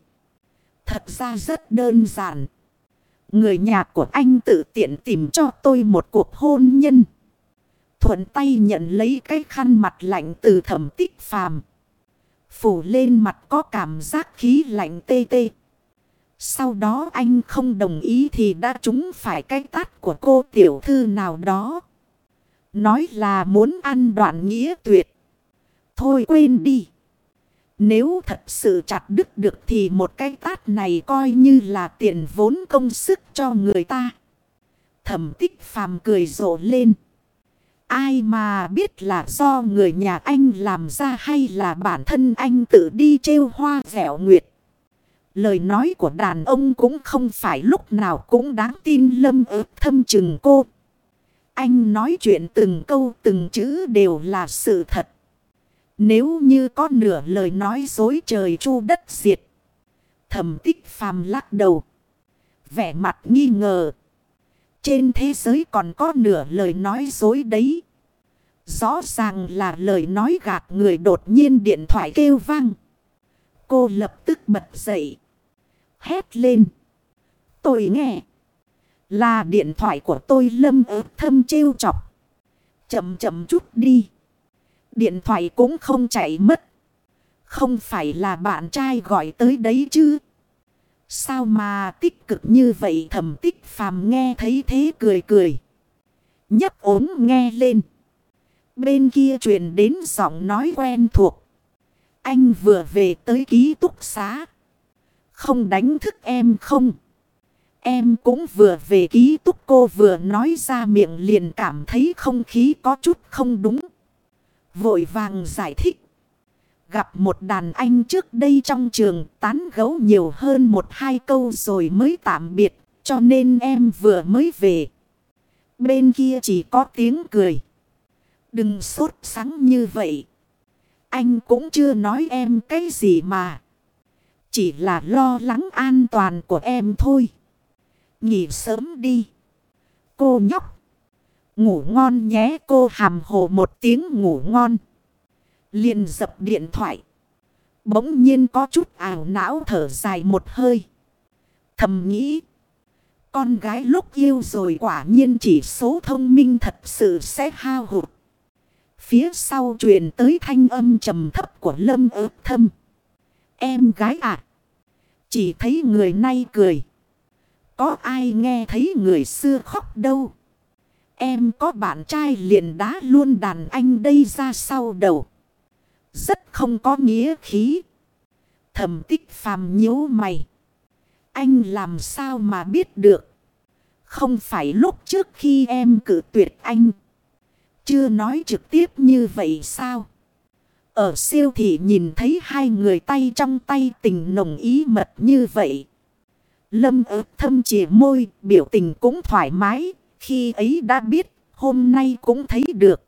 Thật ra rất đơn giản. Người nhà của anh tự tiện tìm cho tôi một cuộc hôn nhân. Thuận tay nhận lấy cái khăn mặt lạnh từ thẩm tích phàm. Phủ lên mặt có cảm giác khí lạnh tê tê. Sau đó anh không đồng ý thì đã trúng phải cái tát của cô tiểu thư nào đó. Nói là muốn ăn đoạn nghĩa tuyệt. Thôi quên đi. Nếu thật sự chặt đứt được thì một cái tát này coi như là tiền vốn công sức cho người ta. Thẩm tích phàm cười rộ lên. Ai mà biết là do người nhà anh làm ra hay là bản thân anh tự đi trêu hoa dẻo nguyệt. Lời nói của đàn ông cũng không phải lúc nào cũng đáng tin lâm ớt thâm chừng cô. Anh nói chuyện từng câu, từng chữ đều là sự thật. Nếu như có nửa lời nói dối trời chu đất diệt. Thẩm tích phàm lắc đầu. Vẻ mặt nghi ngờ. Trên thế giới còn có nửa lời nói dối đấy. Rõ ràng là lời nói gạt người đột nhiên điện thoại kêu vang. Cô lập tức bật dậy. Hét lên. Tôi nghe. Là điện thoại của tôi lâm ớt thâm trêu chọc. Chậm chậm chút đi. Điện thoại cũng không chạy mất. Không phải là bạn trai gọi tới đấy chứ. Sao mà tích cực như vậy, thầm tích phàm nghe thấy thế cười cười. nhấp ốm nghe lên. Bên kia truyền đến giọng nói quen thuộc. Anh vừa về tới ký túc xá. Không đánh thức em không? Em cũng vừa về ký túc cô vừa nói ra miệng liền cảm thấy không khí có chút không đúng. Vội vàng giải thích. Gặp một đàn anh trước đây trong trường tán gấu nhiều hơn một hai câu rồi mới tạm biệt. Cho nên em vừa mới về. Bên kia chỉ có tiếng cười. Đừng sốt sắng như vậy. Anh cũng chưa nói em cái gì mà. Chỉ là lo lắng an toàn của em thôi. Nghỉ sớm đi. Cô nhóc. Ngủ ngon nhé, cô hàm hồ một tiếng ngủ ngon. liền dập điện thoại. Bỗng nhiên có chút ảo não thở dài một hơi. Thầm nghĩ. Con gái lúc yêu rồi quả nhiên chỉ số thông minh thật sự sẽ hao hụt. Phía sau truyền tới thanh âm trầm thấp của lâm ớt thâm. Em gái à. Chỉ thấy người nay cười. Có ai nghe thấy người xưa khóc đâu. Em có bạn trai liền đá luôn đàn anh đây ra sau đầu. Rất không có nghĩa khí. Thẩm tích phàm nhíu mày. Anh làm sao mà biết được. Không phải lúc trước khi em cử tuyệt anh. Chưa nói trực tiếp như vậy sao? Ở siêu thị nhìn thấy hai người tay trong tay tình nồng ý mật như vậy. Lâm ớt thâm chỉ môi, biểu tình cũng thoải mái. Khi ấy đã biết, hôm nay cũng thấy được.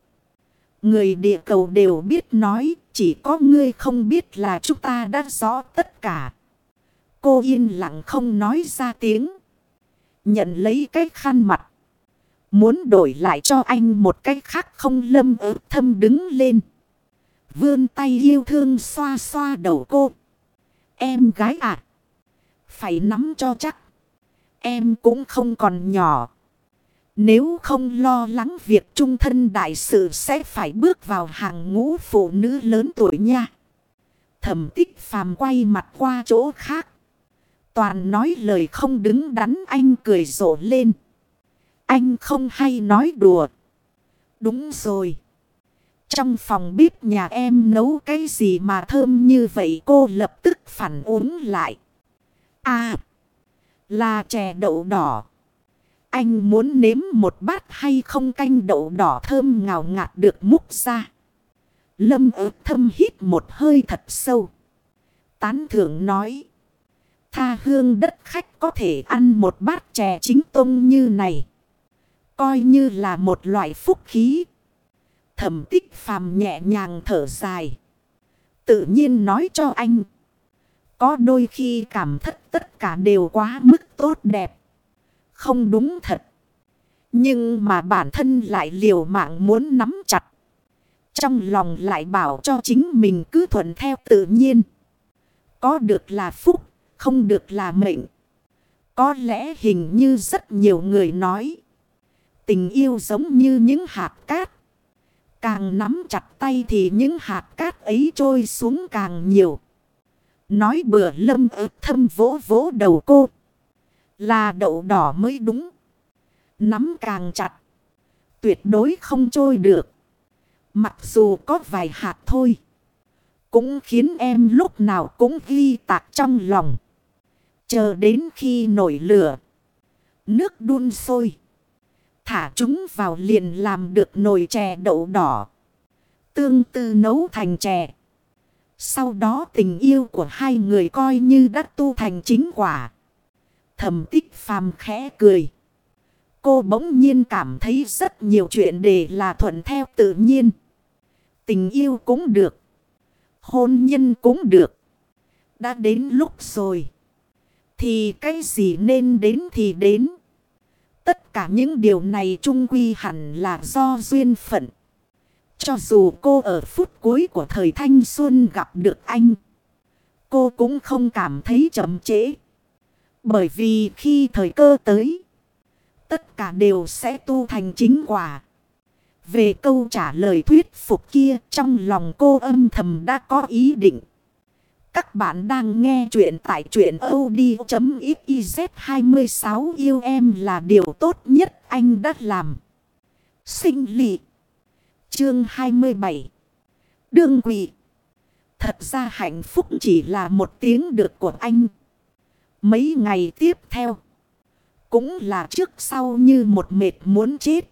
Người địa cầu đều biết nói, chỉ có ngươi không biết là chúng ta đã rõ tất cả. Cô yên lặng không nói ra tiếng. Nhận lấy cái khăn mặt. Muốn đổi lại cho anh một cách khác không lâm ớt thâm đứng lên. Vươn tay yêu thương xoa xoa đầu cô. Em gái à. Phải nắm cho chắc. Em cũng không còn nhỏ. Nếu không lo lắng việc trung thân đại sự sẽ phải bước vào hàng ngũ phụ nữ lớn tuổi nha. Thẩm tích phàm quay mặt qua chỗ khác. Toàn nói lời không đứng đắn anh cười rộ lên. Anh không hay nói đùa. Đúng rồi. Trong phòng bếp nhà em nấu cái gì mà thơm như vậy cô lập tức phản ứng lại. À, là chè đậu đỏ. Anh muốn nếm một bát hay không canh đậu đỏ thơm ngào ngạt được múc ra. Lâm ớt thâm hít một hơi thật sâu. Tán thưởng nói. Tha hương đất khách có thể ăn một bát chè chính tông như này. Coi như là một loại phúc khí. Thẩm tích phàm nhẹ nhàng thở dài. Tự nhiên nói cho anh. Có đôi khi cảm thất tất cả đều quá mức tốt đẹp. Không đúng thật. Nhưng mà bản thân lại liều mạng muốn nắm chặt. Trong lòng lại bảo cho chính mình cứ thuận theo tự nhiên. Có được là phúc, không được là mệnh. Có lẽ hình như rất nhiều người nói. Tình yêu giống như những hạt cát. Càng nắm chặt tay thì những hạt cát ấy trôi xuống càng nhiều. Nói bừa lâm ớt thâm vỗ vỗ đầu cô. Là đậu đỏ mới đúng. Nắm càng chặt. Tuyệt đối không trôi được. Mặc dù có vài hạt thôi. Cũng khiến em lúc nào cũng ghi tạc trong lòng. Chờ đến khi nổi lửa. Nước đun sôi. Thả chúng vào liền làm được nồi chè đậu đỏ. Tương tư nấu thành chè. Sau đó tình yêu của hai người coi như đã tu thành chính quả. Thẩm tích phàm khẽ cười. Cô bỗng nhiên cảm thấy rất nhiều chuyện để là thuận theo tự nhiên. Tình yêu cũng được. Hôn nhân cũng được. Đã đến lúc rồi. Thì cái gì nên đến thì đến. Tất cả những điều này trung quy hẳn là do duyên phận. Cho dù cô ở phút cuối của thời thanh xuân gặp được anh. Cô cũng không cảm thấy chậm trễ. Bởi vì khi thời cơ tới. Tất cả đều sẽ tu thành chính quả. Về câu trả lời thuyết phục kia, trong lòng cô âm thầm đã có ý định. Các bạn đang nghe chuyện tại chuyện od.xyz 26 yêu em là điều tốt nhất anh đã làm. Sinh lị. Chương 27. Đương quỷ. Thật ra hạnh phúc chỉ là một tiếng được của anh. Mấy ngày tiếp theo. Cũng là trước sau như một mệt muốn chết.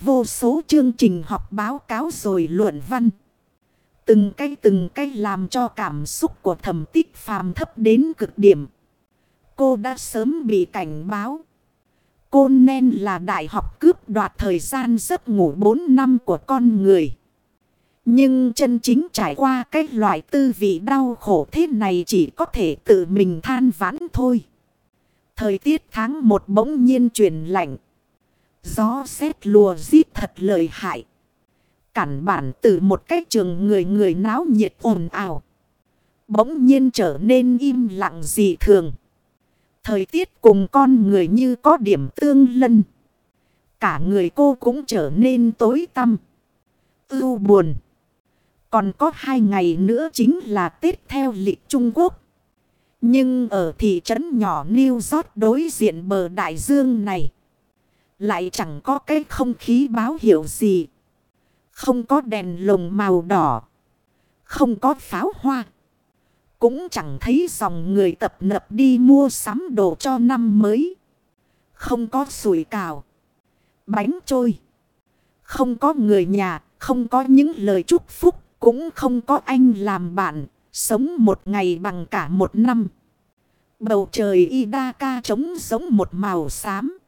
Vô số chương trình học báo cáo rồi luận văn. Từng cái từng cái làm cho cảm xúc của thẩm tích phàm thấp đến cực điểm. Cô đã sớm bị cảnh báo côn nên là đại học cướp đoạt thời gian giấc ngủ 4 năm của con người. Nhưng chân chính trải qua cái loại tư vị đau khổ thế này chỉ có thể tự mình than vãn thôi. Thời tiết tháng một bỗng nhiên chuyển lạnh. Gió xét lùa giết thật lợi hại. Cản bản từ một cái trường người người náo nhiệt ồn ào. Bỗng nhiên trở nên im lặng dị thường. Thời tiết cùng con người như có điểm tương lân. Cả người cô cũng trở nên tối tăm. Ưu buồn. Còn có hai ngày nữa chính là Tết theo lịch Trung Quốc. Nhưng ở thị trấn nhỏ New York đối diện bờ đại dương này. Lại chẳng có cái không khí báo hiệu gì. Không có đèn lồng màu đỏ. Không có pháo hoa. Cũng chẳng thấy dòng người tập nập đi mua sắm đồ cho năm mới. Không có sủi cào. Bánh trôi. Không có người nhà. Không có những lời chúc phúc. Cũng không có anh làm bạn. Sống một ngày bằng cả một năm. Bầu trời Idaka trống giống một màu xám.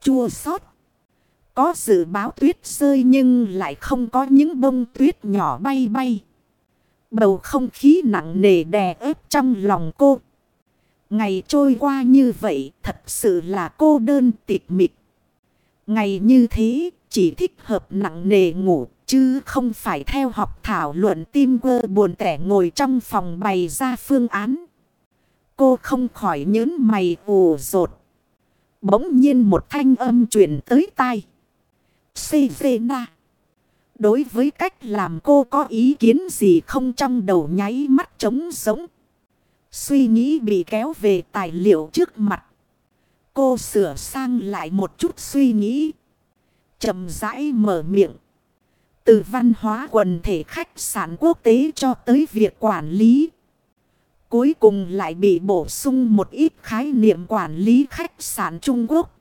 Chua xót Có dự báo tuyết rơi nhưng lại không có những bông tuyết nhỏ bay bay. Bầu không khí nặng nề đè ép trong lòng cô. Ngày trôi qua như vậy, thật sự là cô đơn tịch mịch. Ngày như thế, chỉ thích hợp nặng nề ngủ, chứ không phải theo học thảo luận tim quơ buồn tẻ ngồi trong phòng bày ra phương án. Cô không khỏi nhớn mày ù rột. Bỗng nhiên một thanh âm truyền tới tai. Sejena. Đối với cách làm cô có ý kiến gì không trong đầu nháy mắt trống sống. Suy nghĩ bị kéo về tài liệu trước mặt. Cô sửa sang lại một chút suy nghĩ. chậm rãi mở miệng. Từ văn hóa quần thể khách sạn quốc tế cho tới việc quản lý. Cuối cùng lại bị bổ sung một ít khái niệm quản lý khách sạn Trung Quốc.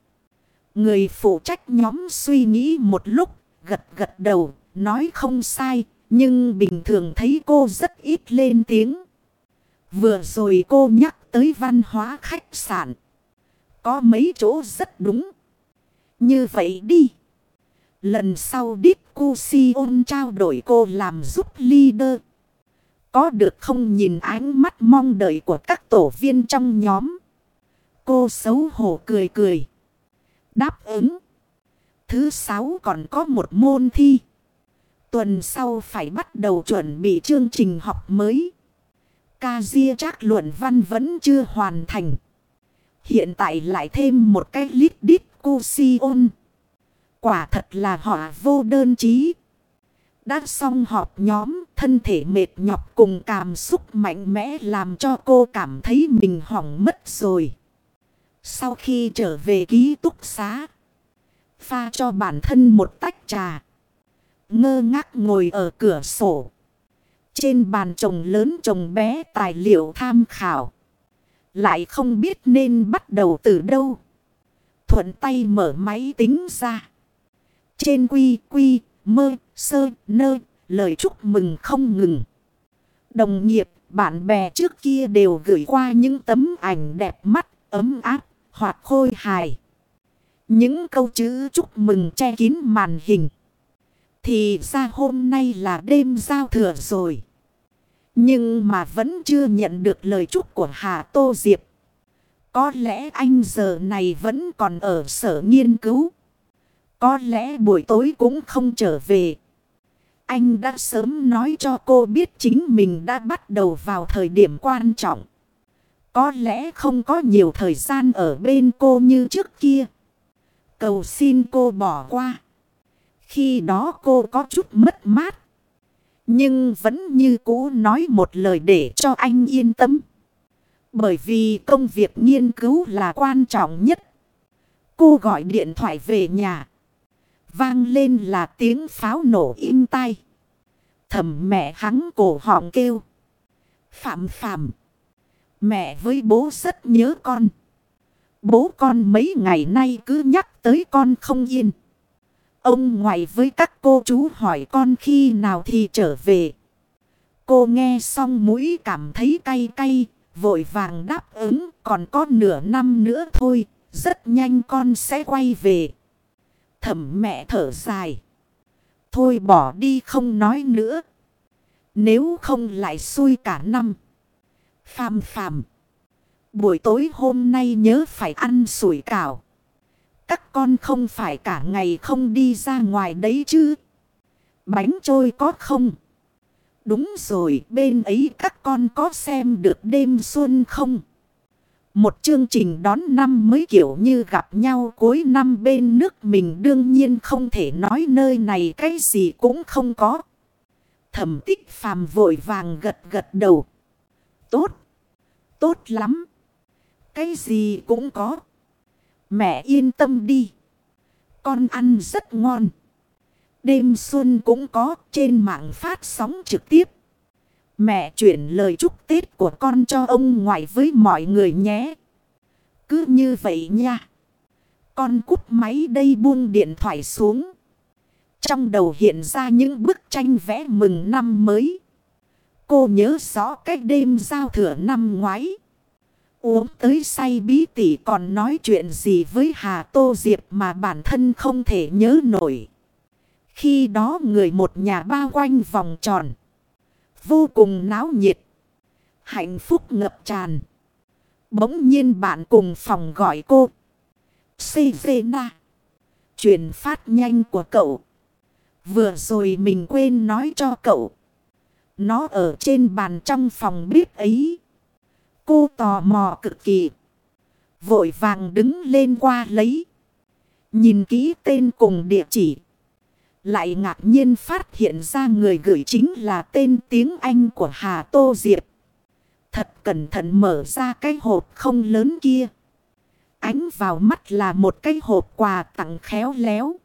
Người phụ trách nhóm suy nghĩ một lúc, gật gật đầu, nói không sai, nhưng bình thường thấy cô rất ít lên tiếng. Vừa rồi cô nhắc tới văn hóa khách sạn. Có mấy chỗ rất đúng. Như vậy đi. Lần sau Discussion trao đổi cô làm giúp leader. Có được không nhìn ánh mắt mong đợi của các tổ viên trong nhóm. Cô xấu hổ cười cười. Đáp ứng. Thứ sáu còn có một môn thi. Tuần sau phải bắt đầu chuẩn bị chương trình học mới. Ca Diê chắc luận văn vẫn chưa hoàn thành. Hiện tại lại thêm một cái lít đít cu si ôn. Quả thật là họ vô đơn chí. Đã xong họp nhóm, thân thể mệt nhọc cùng cảm xúc mạnh mẽ làm cho cô cảm thấy mình hỏng mất rồi. Sau khi trở về ký túc xá, pha cho bản thân một tách trà. Ngơ ngác ngồi ở cửa sổ. Trên bàn chồng lớn chồng bé tài liệu tham khảo. Lại không biết nên bắt đầu từ đâu. Thuận tay mở máy tính ra. Trên quy quy mơ, sơ, nơ, lời chúc mừng không ngừng. Đồng nghiệp, bạn bè trước kia đều gửi qua những tấm ảnh đẹp mắt, ấm áp, hoặc khôi hài. Những câu chữ chúc mừng che kín màn hình. Thì ra hôm nay là đêm giao thừa rồi. Nhưng mà vẫn chưa nhận được lời chúc của Hà Tô Diệp. Có lẽ anh giờ này vẫn còn ở sở nghiên cứu. Có lẽ buổi tối cũng không trở về. Anh đã sớm nói cho cô biết chính mình đã bắt đầu vào thời điểm quan trọng. Có lẽ không có nhiều thời gian ở bên cô như trước kia. Cầu xin cô bỏ qua. Khi đó cô có chút mất mát. Nhưng vẫn như cũ nói một lời để cho anh yên tâm. Bởi vì công việc nghiên cứu là quan trọng nhất. Cô gọi điện thoại về nhà. Vang lên là tiếng pháo nổ im tai. Thầm mẹ hắn cổ họng kêu. Phạm phạm. Mẹ với bố rất nhớ con. Bố con mấy ngày nay cứ nhắc tới con không yên. Ông ngoại với các cô chú hỏi con khi nào thì trở về. Cô nghe xong mũi cảm thấy cay cay, vội vàng đáp ứng còn có nửa năm nữa thôi, rất nhanh con sẽ quay về. Thẩm mẹ thở dài. Thôi bỏ đi không nói nữa. Nếu không lại xui cả năm. Phàm phàm. Buổi tối hôm nay nhớ phải ăn sủi cảo. Các con không phải cả ngày không đi ra ngoài đấy chứ. Bánh trôi có không? Đúng rồi, bên ấy các con có xem được đêm xuân không? Một chương trình đón năm mới kiểu như gặp nhau cuối năm bên nước mình đương nhiên không thể nói nơi này cái gì cũng không có. Thẩm tích phàm vội vàng gật gật đầu. Tốt, tốt lắm. Cái gì cũng có. Mẹ yên tâm đi. Con ăn rất ngon. Đêm xuân cũng có, trên mạng phát sóng trực tiếp. Mẹ chuyển lời chúc Tết của con cho ông ngoại với mọi người nhé. Cứ như vậy nha. Con cúp máy đây buông điện thoại xuống. Trong đầu hiện ra những bức tranh vẽ mừng năm mới. Cô nhớ rõ cách đêm giao thừa năm ngoái. Uống tới say bí tỉ còn nói chuyện gì với Hà Tô Diệp mà bản thân không thể nhớ nổi. Khi đó người một nhà bao quanh vòng tròn. Vô cùng náo nhiệt. Hạnh phúc ngập tràn. Bỗng nhiên bạn cùng phòng gọi cô. Sejena. Truyền phát nhanh của cậu. Vừa rồi mình quên nói cho cậu. Nó ở trên bàn trong phòng bếp ấy. Cô tò mò cực kỳ. Vội vàng đứng lên qua lấy. Nhìn kỹ tên cùng địa chỉ. Lại ngạc nhiên phát hiện ra người gửi chính là tên tiếng Anh của Hà Tô Diệp. Thật cẩn thận mở ra cái hộp không lớn kia. Ánh vào mắt là một cái hộp quà tặng khéo léo.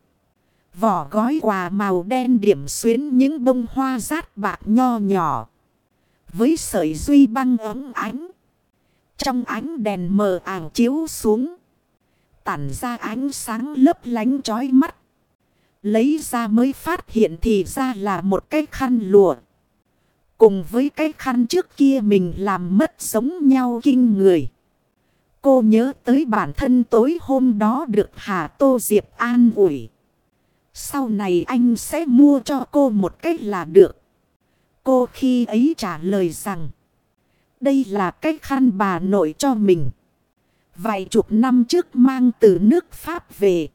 Vỏ gói quà màu đen điểm xuyến những bông hoa rát bạc nho nhỏ. Với sợi duy băng ấm ánh. Trong ánh đèn mờ ảo chiếu xuống. Tản ra ánh sáng lấp lánh trói mắt. Lấy ra mới phát hiện thì ra là một cái khăn lụa. Cùng với cái khăn trước kia mình làm mất sống nhau kinh người. Cô nhớ tới bản thân tối hôm đó được Hà Tô Diệp an ủi. Sau này anh sẽ mua cho cô một cách là được. Cô khi ấy trả lời rằng. Đây là cái khăn bà nội cho mình. Vài chục năm trước mang từ nước Pháp về.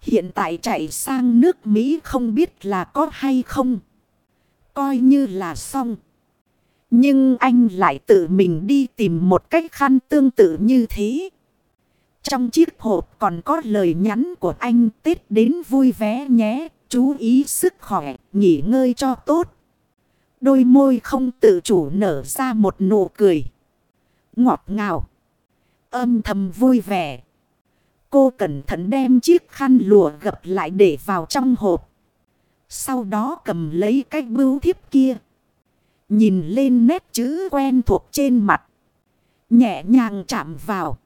Hiện tại chạy sang nước Mỹ không biết là có hay không. Coi như là xong. Nhưng anh lại tự mình đi tìm một cái khăn tương tự như thế. Trong chiếc hộp còn có lời nhắn của anh Tết đến vui vẻ nhé. Chú ý sức khỏe, nghỉ ngơi cho tốt. Đôi môi không tự chủ nở ra một nụ cười. Ngọt ngào. Âm thầm vui vẻ. Cô cẩn thận đem chiếc khăn lụa gập lại để vào trong hộp. Sau đó cầm lấy cái bưu thiếp kia. Nhìn lên nét chữ quen thuộc trên mặt. Nhẹ nhàng chạm vào.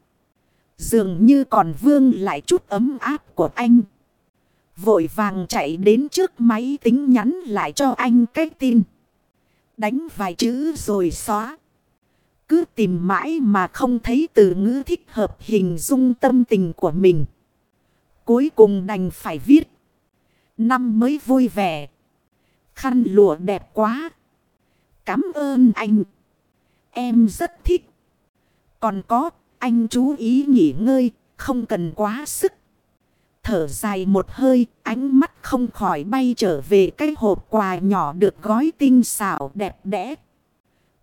Dường như còn vương lại chút ấm áp của anh. Vội vàng chạy đến trước máy tính nhắn lại cho anh cái tin. Đánh vài chữ rồi xóa. Cứ tìm mãi mà không thấy từ ngữ thích hợp hình dung tâm tình của mình. Cuối cùng đành phải viết. Năm mới vui vẻ. Khăn lụa đẹp quá. Cảm ơn anh. Em rất thích. Còn có, anh chú ý nghỉ ngơi, không cần quá sức. Thở dài một hơi, ánh mắt không khỏi bay trở về cái hộp quà nhỏ được gói tinh xảo đẹp đẽ.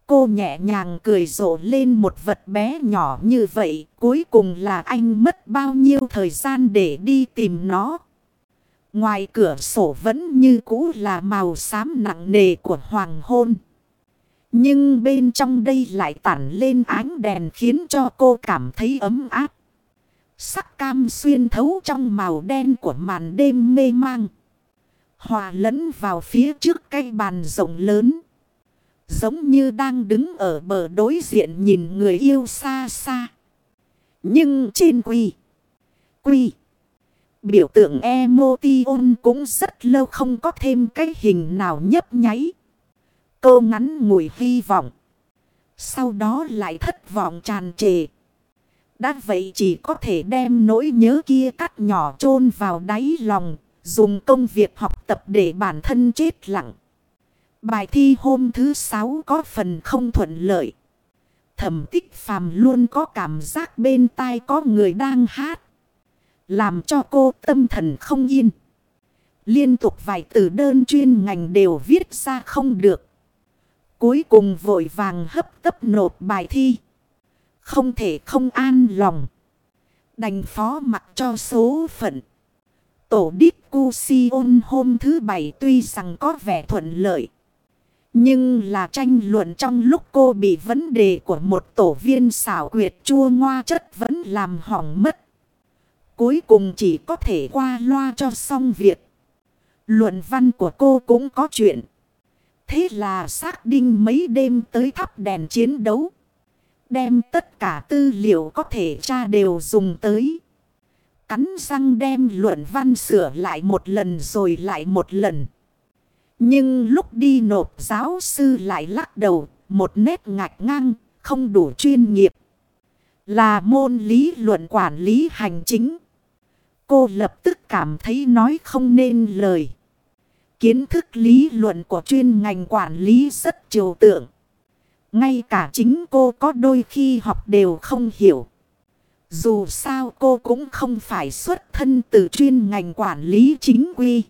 Cô nhẹ nhàng cười rộ lên một vật bé nhỏ như vậy. Cuối cùng là anh mất bao nhiêu thời gian để đi tìm nó. Ngoài cửa sổ vẫn như cũ là màu xám nặng nề của hoàng hôn. Nhưng bên trong đây lại tản lên ánh đèn khiến cho cô cảm thấy ấm áp. Sắc cam xuyên thấu trong màu đen của màn đêm mê mang. Hòa lẫn vào phía trước cây bàn rộng lớn. Giống như đang đứng ở bờ đối diện nhìn người yêu xa xa. Nhưng trên quy. Quy. Biểu tượng emotion cũng rất lâu không có thêm cái hình nào nhấp nháy. Cô ngắn ngủi hy vọng. Sau đó lại thất vọng tràn trề. Đã vậy chỉ có thể đem nỗi nhớ kia cắt nhỏ chôn vào đáy lòng. Dùng công việc học tập để bản thân chết lặng. Bài thi hôm thứ sáu có phần không thuận lợi. Thẩm tích phàm luôn có cảm giác bên tai có người đang hát. Làm cho cô tâm thần không yên. Liên tục vài từ đơn chuyên ngành đều viết ra không được. Cuối cùng vội vàng hấp tấp nộp bài thi. Không thể không an lòng. Đành phó mặc cho số phận. Tổ đít cu si ôn hôm thứ bảy tuy rằng có vẻ thuận lợi. Nhưng là tranh luận trong lúc cô bị vấn đề của một tổ viên xảo quyệt chua ngoa chất vẫn làm hỏng mất. Cuối cùng chỉ có thể qua loa cho xong việc. Luận văn của cô cũng có chuyện. Thế là xác đinh mấy đêm tới thắp đèn chiến đấu. Đem tất cả tư liệu có thể tra đều dùng tới. Cắn răng đem luận văn sửa lại một lần rồi lại một lần. Nhưng lúc đi nộp giáo sư lại lắc đầu, một nét ngạch ngang, không đủ chuyên nghiệp. Là môn lý luận quản lý hành chính. Cô lập tức cảm thấy nói không nên lời. Kiến thức lý luận của chuyên ngành quản lý rất trừu tượng. Ngay cả chính cô có đôi khi học đều không hiểu. Dù sao cô cũng không phải xuất thân từ chuyên ngành quản lý chính quy.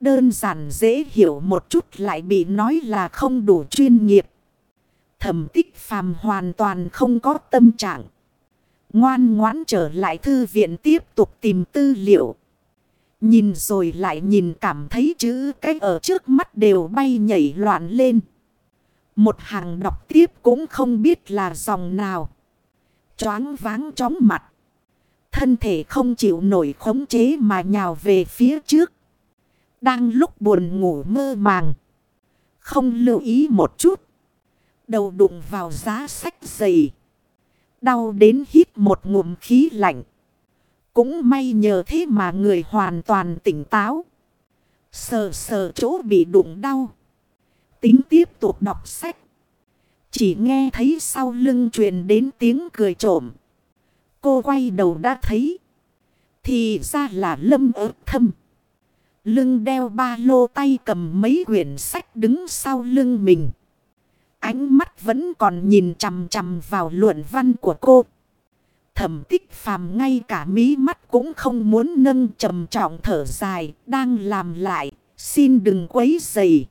Đơn giản dễ hiểu một chút lại bị nói là không đủ chuyên nghiệp. Thẩm tích phàm hoàn toàn không có tâm trạng. Ngoan ngoãn trở lại thư viện tiếp tục tìm tư liệu. Nhìn rồi lại nhìn cảm thấy chữ cái ở trước mắt đều bay nhảy loạn lên. Một hàng đọc tiếp cũng không biết là dòng nào. Choáng váng chóng mặt. Thân thể không chịu nổi khống chế mà nhào về phía trước. Đang lúc buồn ngủ mơ màng. Không lưu ý một chút. Đầu đụng vào giá sách dày. Đau đến hít một ngụm khí lạnh. Cũng may nhờ thế mà người hoàn toàn tỉnh táo. Sờ sờ chỗ bị đụng đau. Tính tiếp tục đọc sách. Chỉ nghe thấy sau lưng truyền đến tiếng cười trộm. Cô quay đầu đã thấy. Thì ra là lâm ớt thâm. Lưng đeo ba lô tay cầm mấy quyển sách đứng sau lưng mình. Ánh mắt vẫn còn nhìn chằm chằm vào luận văn của cô. Thẩm tích phàm ngay cả mí mắt cũng không muốn nâng trầm trọng thở dài, đang làm lại, xin đừng quấy dày.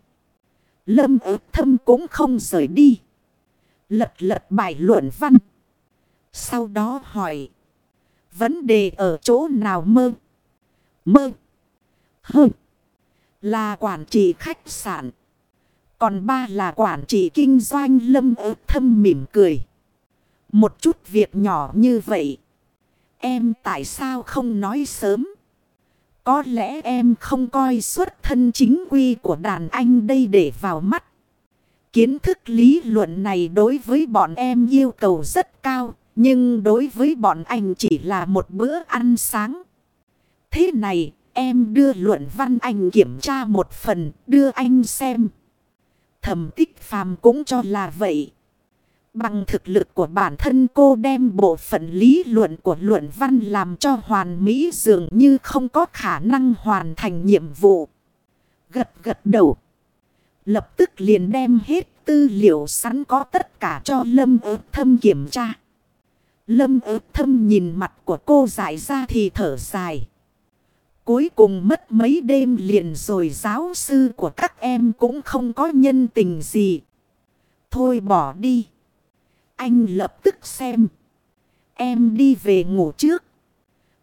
Lâm ớt thâm cũng không rời đi. Lật lật bài luận văn. Sau đó hỏi. Vấn đề ở chỗ nào mơ? Mơ. Hơ. Là quản trị khách sạn. Còn ba là quản trị kinh doanh, lâm ớt thâm mỉm cười. Một chút việc nhỏ như vậy. Em tại sao không nói sớm? Có lẽ em không coi xuất thân chính quy của đàn anh đây để vào mắt. Kiến thức lý luận này đối với bọn em yêu cầu rất cao. Nhưng đối với bọn anh chỉ là một bữa ăn sáng. Thế này Em đưa luận văn anh kiểm tra một phần, đưa anh xem. Thẩm tích phàm cũng cho là vậy. Bằng thực lực của bản thân cô đem bộ phận lý luận của luận văn làm cho hoàn mỹ dường như không có khả năng hoàn thành nhiệm vụ. Gật gật đầu. Lập tức liền đem hết tư liệu sẵn có tất cả cho Lâm ớt thâm kiểm tra. Lâm ớt thâm nhìn mặt của cô dại ra thì thở dài. Cuối cùng mất mấy đêm liền rồi giáo sư của các em cũng không có nhân tình gì. Thôi bỏ đi. Anh lập tức xem. Em đi về ngủ trước.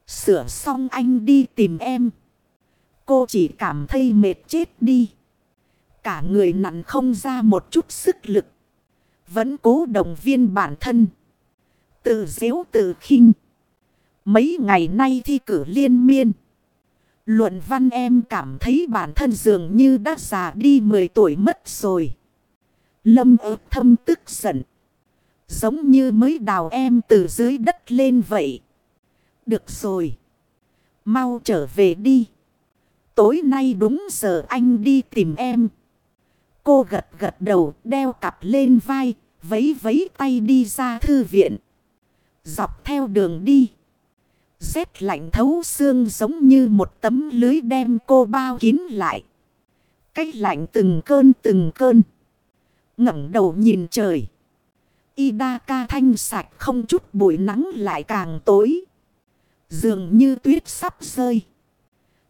Sửa xong anh đi tìm em. Cô chỉ cảm thấy mệt chết đi. Cả người nặn không ra một chút sức lực. Vẫn cố động viên bản thân. Tự dễu tự khinh. Mấy ngày nay thi cử liên miên. Luận văn em cảm thấy bản thân dường như đã già đi 10 tuổi mất rồi. Lâm ớt thâm tức giận. Giống như mới đào em từ dưới đất lên vậy. Được rồi. Mau trở về đi. Tối nay đúng giờ anh đi tìm em. Cô gật gật đầu, đeo cặp lên vai. Vấy vấy tay đi ra thư viện. Dọc theo đường đi. Rét lạnh thấu xương giống như một tấm lưới đem cô bao kín lại. Cách lạnh từng cơn từng cơn. ngẩng đầu nhìn trời. Ida ca thanh sạch không chút bụi nắng lại càng tối. Dường như tuyết sắp rơi.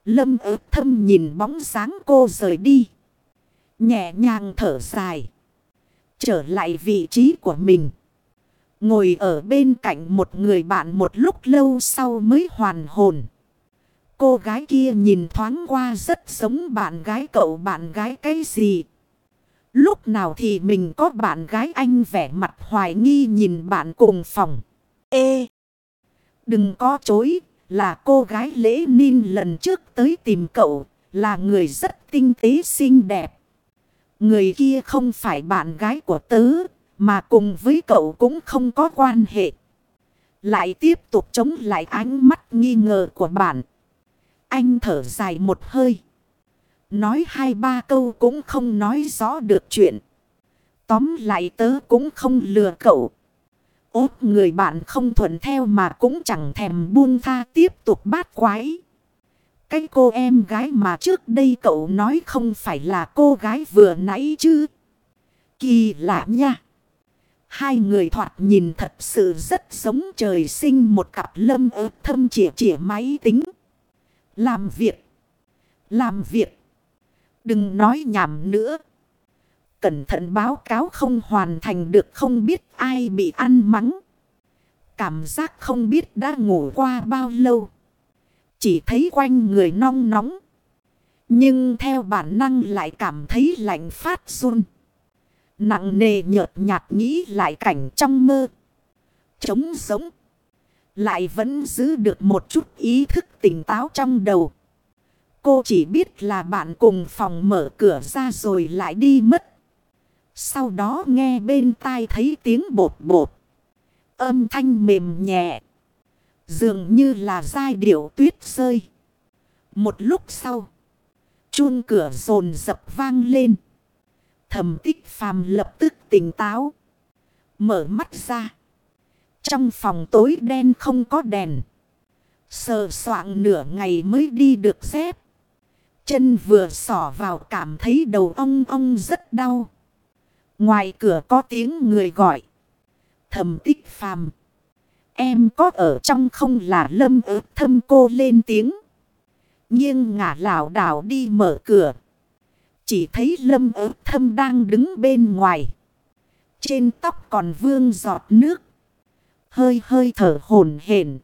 Lâm ớt thâm nhìn bóng dáng cô rời đi. Nhẹ nhàng thở dài. Trở lại vị trí của mình. Ngồi ở bên cạnh một người bạn một lúc lâu sau mới hoàn hồn. Cô gái kia nhìn thoáng qua rất giống bạn gái cậu bạn gái cái gì. Lúc nào thì mình có bạn gái anh vẻ mặt hoài nghi nhìn bạn cùng phòng. Ê! Đừng có chối, là cô gái lễ ninh lần trước tới tìm cậu, là người rất tinh tế xinh đẹp. Người kia không phải bạn gái của tớ, mà cùng với cậu cũng không có quan hệ. Lại tiếp tục chống lại ánh mắt nghi ngờ của bạn. Anh thở dài một hơi. Nói hai ba câu cũng không nói rõ được chuyện. Tóm lại tớ cũng không lừa cậu. Ốt người bạn không thuận theo mà cũng chẳng thèm buông tha tiếp tục bát quái. Cái cô em gái mà trước đây cậu nói không phải là cô gái vừa nãy chứ. Kỳ lạ nha. Hai người thoạt nhìn thật sự rất giống trời sinh một cặp lâm ớt thâm chỉa chỉa máy tính. Làm việc. Làm việc. Đừng nói nhảm nữa. Cẩn thận báo cáo không hoàn thành được không biết ai bị ăn mắng. Cảm giác không biết đã ngủ qua bao lâu. Chỉ thấy quanh người nong nóng. Nhưng theo bản năng lại cảm thấy lạnh phát run. Nặng nề nhợt nhạt nghĩ lại cảnh trong mơ. Trống sống. Lại vẫn giữ được một chút ý thức tỉnh táo trong đầu. Cô chỉ biết là bạn cùng phòng mở cửa ra rồi lại đi mất. Sau đó nghe bên tai thấy tiếng bột bột. Âm thanh mềm nhẹ. Dường như là giai điệu tuyết rơi. Một lúc sau. Chuông cửa rồn dập vang lên. Thẩm tích phàm lập tức tỉnh táo. Mở mắt ra. Trong phòng tối đen không có đèn. Sờ soạn nửa ngày mới đi được dép. Chân vừa sỏ vào cảm thấy đầu ong ong rất đau. Ngoài cửa có tiếng người gọi. Thầm tích phàm. Em có ở trong không là lâm ớt thâm cô lên tiếng. nhưng ngả lảo đảo đi mở cửa. Chỉ thấy lâm ớt thâm đang đứng bên ngoài. Trên tóc còn vương giọt nước. Hơi hơi thở hổn hển.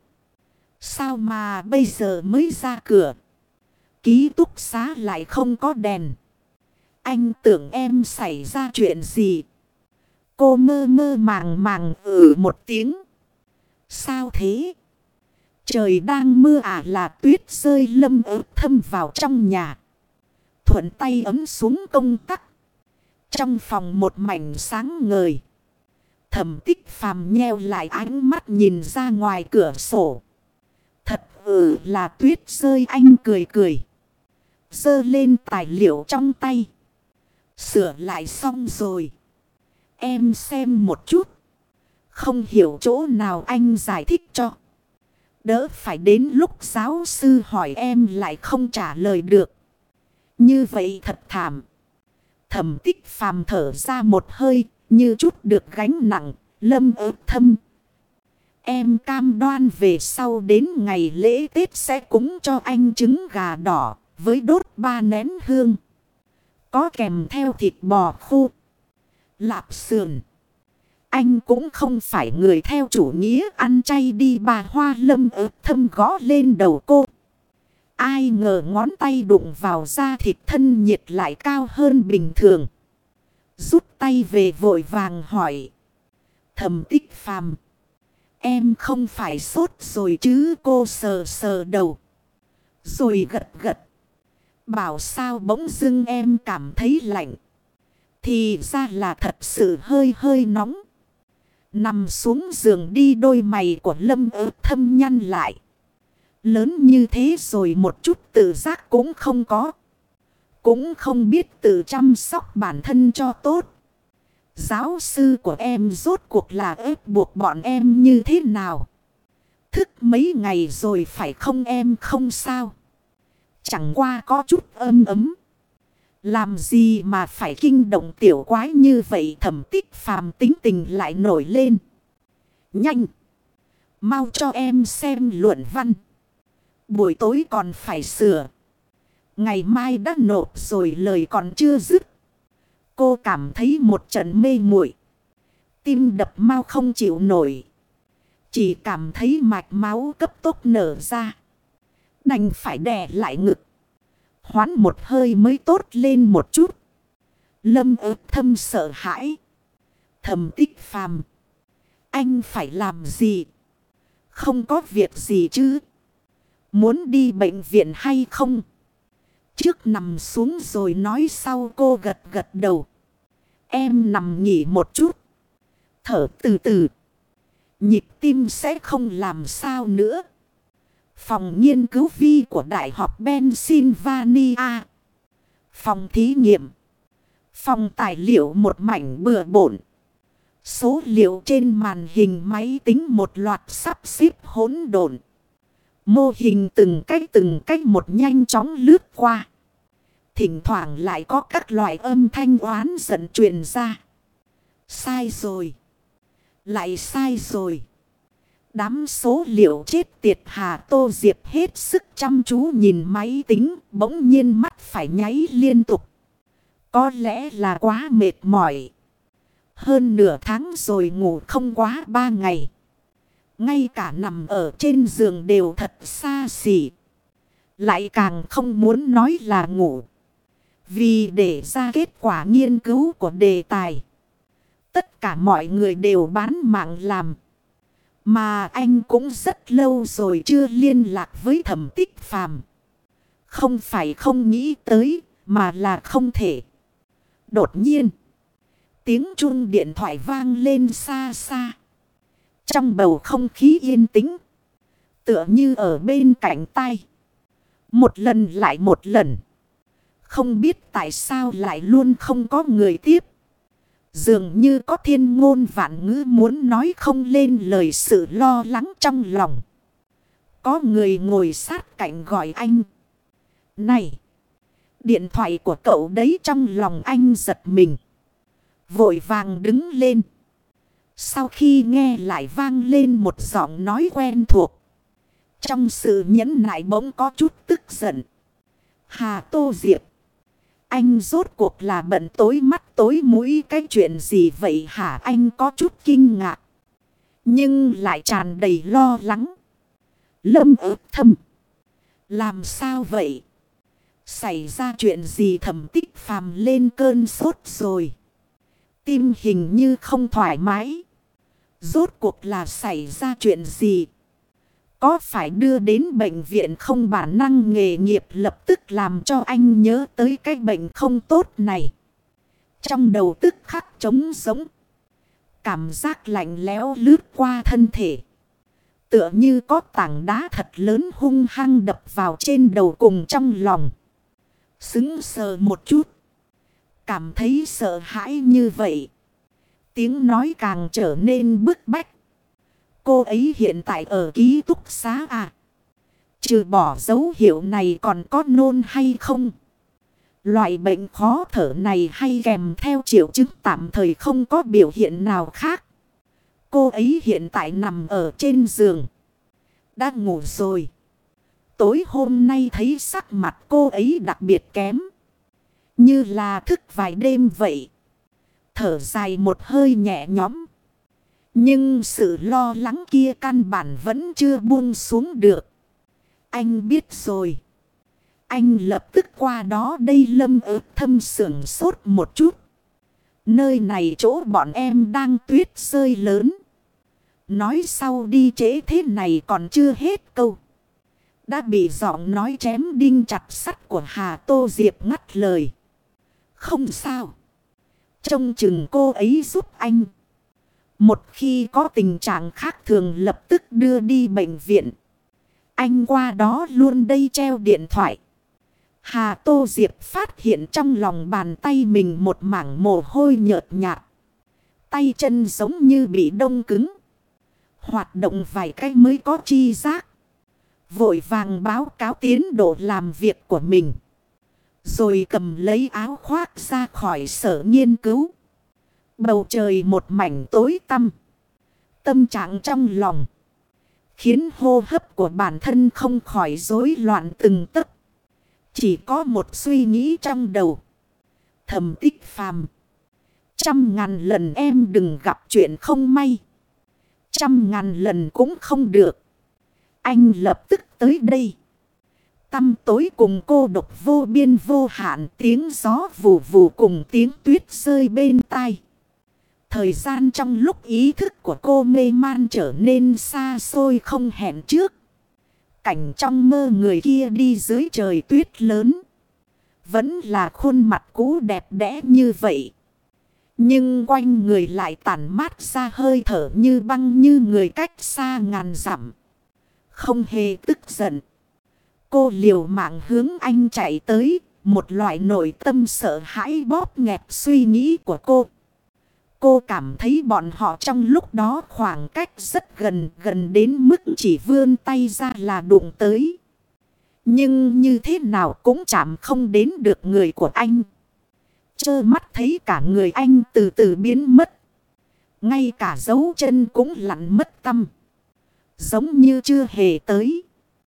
Sao mà bây giờ mới ra cửa? Ký túc xá lại không có đèn. Anh tưởng em xảy ra chuyện gì? Cô mơ mơ màng màng ử một tiếng. Sao thế? Trời đang mưa à là tuyết rơi lâm ớt thâm vào trong nhà. Thuận tay ấm xuống công tắc. Trong phòng một mảnh sáng ngời. Thẩm tích phàm nheo lại ánh mắt nhìn ra ngoài cửa sổ. Thật ừ là tuyết rơi, anh cười cười. Dơ lên tài liệu trong tay. Sửa lại xong rồi. Em xem một chút. Không hiểu chỗ nào anh giải thích cho. Đỡ phải đến lúc giáo sư hỏi em lại không trả lời được. Như vậy thật thảm. Thẩm tích phàm thở ra một hơi, như chút được gánh nặng. Lâm ớt thâm. Em cam đoan về sau đến ngày lễ Tết sẽ cúng cho anh trứng gà đỏ, với đốt ba nén hương. Có kèm theo thịt bò khô. Lạp sườn. Anh cũng không phải người theo chủ nghĩa ăn chay đi bà hoa lâm ớt thâm gõ lên đầu cô. Ai ngờ ngón tay đụng vào da thịt thân nhiệt lại cao hơn bình thường. Rút tay về vội vàng hỏi. Thầm tích phàm. Em không phải sốt rồi chứ cô sờ sờ đầu. Rồi gật gật. Bảo sao bỗng dưng em cảm thấy lạnh. Thì ra là thật sự hơi hơi nóng. Nằm xuống giường đi đôi mày của lâm ớt thâm nhăn lại. Lớn như thế rồi một chút tự giác cũng không có. Cũng không biết tự chăm sóc bản thân cho tốt. Giáo sư của em rốt cuộc là ép buộc bọn em như thế nào? Thức mấy ngày rồi phải không em không sao? Chẳng qua có chút âm ấm. Làm gì mà phải kinh động tiểu quái như vậy, thẩm tích phàm tính tình lại nổi lên. Nhanh! Mau cho em xem luận văn. Buổi tối còn phải sửa. Ngày mai đã nộp rồi, lời còn chưa dứt. Cô cảm thấy một trận mê muội Tim đập mau không chịu nổi. Chỉ cảm thấy mạch máu cấp tốc nở ra. Đành phải đè lại ngực. Hoán một hơi mới tốt lên một chút. Lâm ớt thâm sợ hãi. Thầm tích phàm. Anh phải làm gì? Không có việc gì chứ? Muốn đi bệnh viện hay không? Trước nằm xuống rồi nói sau cô gật gật đầu. Em nằm nghỉ một chút. Thở từ từ. Nhịp tim sẽ không làm sao nữa. Phòng nghiên cứu vi của Đại học Pennsylvania. Phòng thí nghiệm. Phòng tài liệu một mảnh bừa bộn. Số liệu trên màn hình máy tính một loạt sắp xếp hỗn độn. Mô hình từng cách từng cách một nhanh chóng lướt qua. Thỉnh thoảng lại có các loại âm thanh oán giận truyền ra. Sai rồi. Lại sai rồi. Đám số liệu chết tiệt Hà Tô Diệp hết sức chăm chú nhìn máy tính, bỗng nhiên mắt phải nháy liên tục. Có lẽ là quá mệt mỏi. Hơn nửa tháng rồi ngủ không quá ba ngày. Ngay cả nằm ở trên giường đều thật xa xỉ. Lại càng không muốn nói là ngủ. Vì để ra kết quả nghiên cứu của đề tài. Tất cả mọi người đều bán mạng làm. Mà anh cũng rất lâu rồi chưa liên lạc với thẩm tích phàm. Không phải không nghĩ tới, mà là không thể. Đột nhiên, tiếng chuông điện thoại vang lên xa xa. Trong bầu không khí yên tĩnh, tựa như ở bên cạnh tay. Một lần lại một lần. Không biết tại sao lại luôn không có người tiếp. Dường như có thiên ngôn vạn ngữ muốn nói không lên lời sự lo lắng trong lòng. Có người ngồi sát cạnh gọi anh. Này! Điện thoại của cậu đấy trong lòng anh giật mình. Vội vàng đứng lên. Sau khi nghe lại vang lên một giọng nói quen thuộc. Trong sự nhẫn nại bỗng có chút tức giận. Hà Tô Diệp. Anh rốt cuộc là bận tối mắt tối mũi cái chuyện gì vậy hả anh có chút kinh ngạc. Nhưng lại tràn đầy lo lắng. Lâm ớt thâm. Làm sao vậy? Xảy ra chuyện gì thầm tích phàm lên cơn sốt rồi. Tim hình như không thoải mái. Rốt cuộc là xảy ra chuyện gì? Có phải đưa đến bệnh viện không bản năng nghề nghiệp lập tức làm cho anh nhớ tới cái bệnh không tốt này. Trong đầu tức khắc trống sống. Cảm giác lạnh lẽo lướt qua thân thể. Tựa như có tảng đá thật lớn hung hăng đập vào trên đầu cùng trong lòng. Xứng sờ một chút. Cảm thấy sợ hãi như vậy. Tiếng nói càng trở nên bức bách. Cô ấy hiện tại ở ký túc xá à? Trừ bỏ dấu hiệu này còn có nôn hay không? Loại bệnh khó thở này hay kèm theo triệu chứng tạm thời không có biểu hiện nào khác. Cô ấy hiện tại nằm ở trên giường. Đang ngủ rồi. Tối hôm nay thấy sắc mặt cô ấy đặc biệt kém. Như là thức vài đêm vậy. Thở dài một hơi nhẹ nhõm. Nhưng sự lo lắng kia căn bản vẫn chưa buông xuống được. Anh biết rồi. Anh lập tức qua đó đây lâm ớt thâm sưởng sốt một chút. Nơi này chỗ bọn em đang tuyết rơi lớn. Nói sau đi trễ thế này còn chưa hết câu. Đã bị giọng nói chém đinh chặt sắt của Hà Tô Diệp ngắt lời. Không sao. Trông chừng cô ấy giúp anh. Một khi có tình trạng khác thường lập tức đưa đi bệnh viện. Anh qua đó luôn đây treo điện thoại. Hà Tô Diệp phát hiện trong lòng bàn tay mình một mảng mồ hôi nhợt nhạt. Tay chân giống như bị đông cứng. Hoạt động vài cái mới có chi giác. Vội vàng báo cáo tiến độ làm việc của mình. Rồi cầm lấy áo khoác ra khỏi sở nghiên cứu. Bầu trời một mảnh tối tăm. Tâm trạng trong lòng. Khiến hô hấp của bản thân không khỏi rối loạn từng tấc. Chỉ có một suy nghĩ trong đầu. Thầm tích phàm. Trăm ngàn lần em đừng gặp chuyện không may. Trăm ngàn lần cũng không được. Anh lập tức tới đây. Tâm tối cùng cô độc vô biên vô hạn, tiếng gió vù vù cùng tiếng tuyết rơi bên tai. Thời gian trong lúc ý thức của cô mê man trở nên xa xôi không hẹn trước. Cảnh trong mơ người kia đi dưới trời tuyết lớn. Vẫn là khuôn mặt cũ đẹp đẽ như vậy. Nhưng quanh người lại tản mát ra hơi thở như băng như người cách xa ngàn dặm. Không hề tức giận. Cô liều mạng hướng anh chạy tới. Một loại nội tâm sợ hãi bóp nghẹt suy nghĩ của cô. Cô cảm thấy bọn họ trong lúc đó khoảng cách rất gần, gần đến mức chỉ vươn tay ra là đụng tới. Nhưng như thế nào cũng chạm không đến được người của anh. Chơ mắt thấy cả người anh từ từ biến mất. Ngay cả dấu chân cũng lặn mất tâm. Giống như chưa hề tới.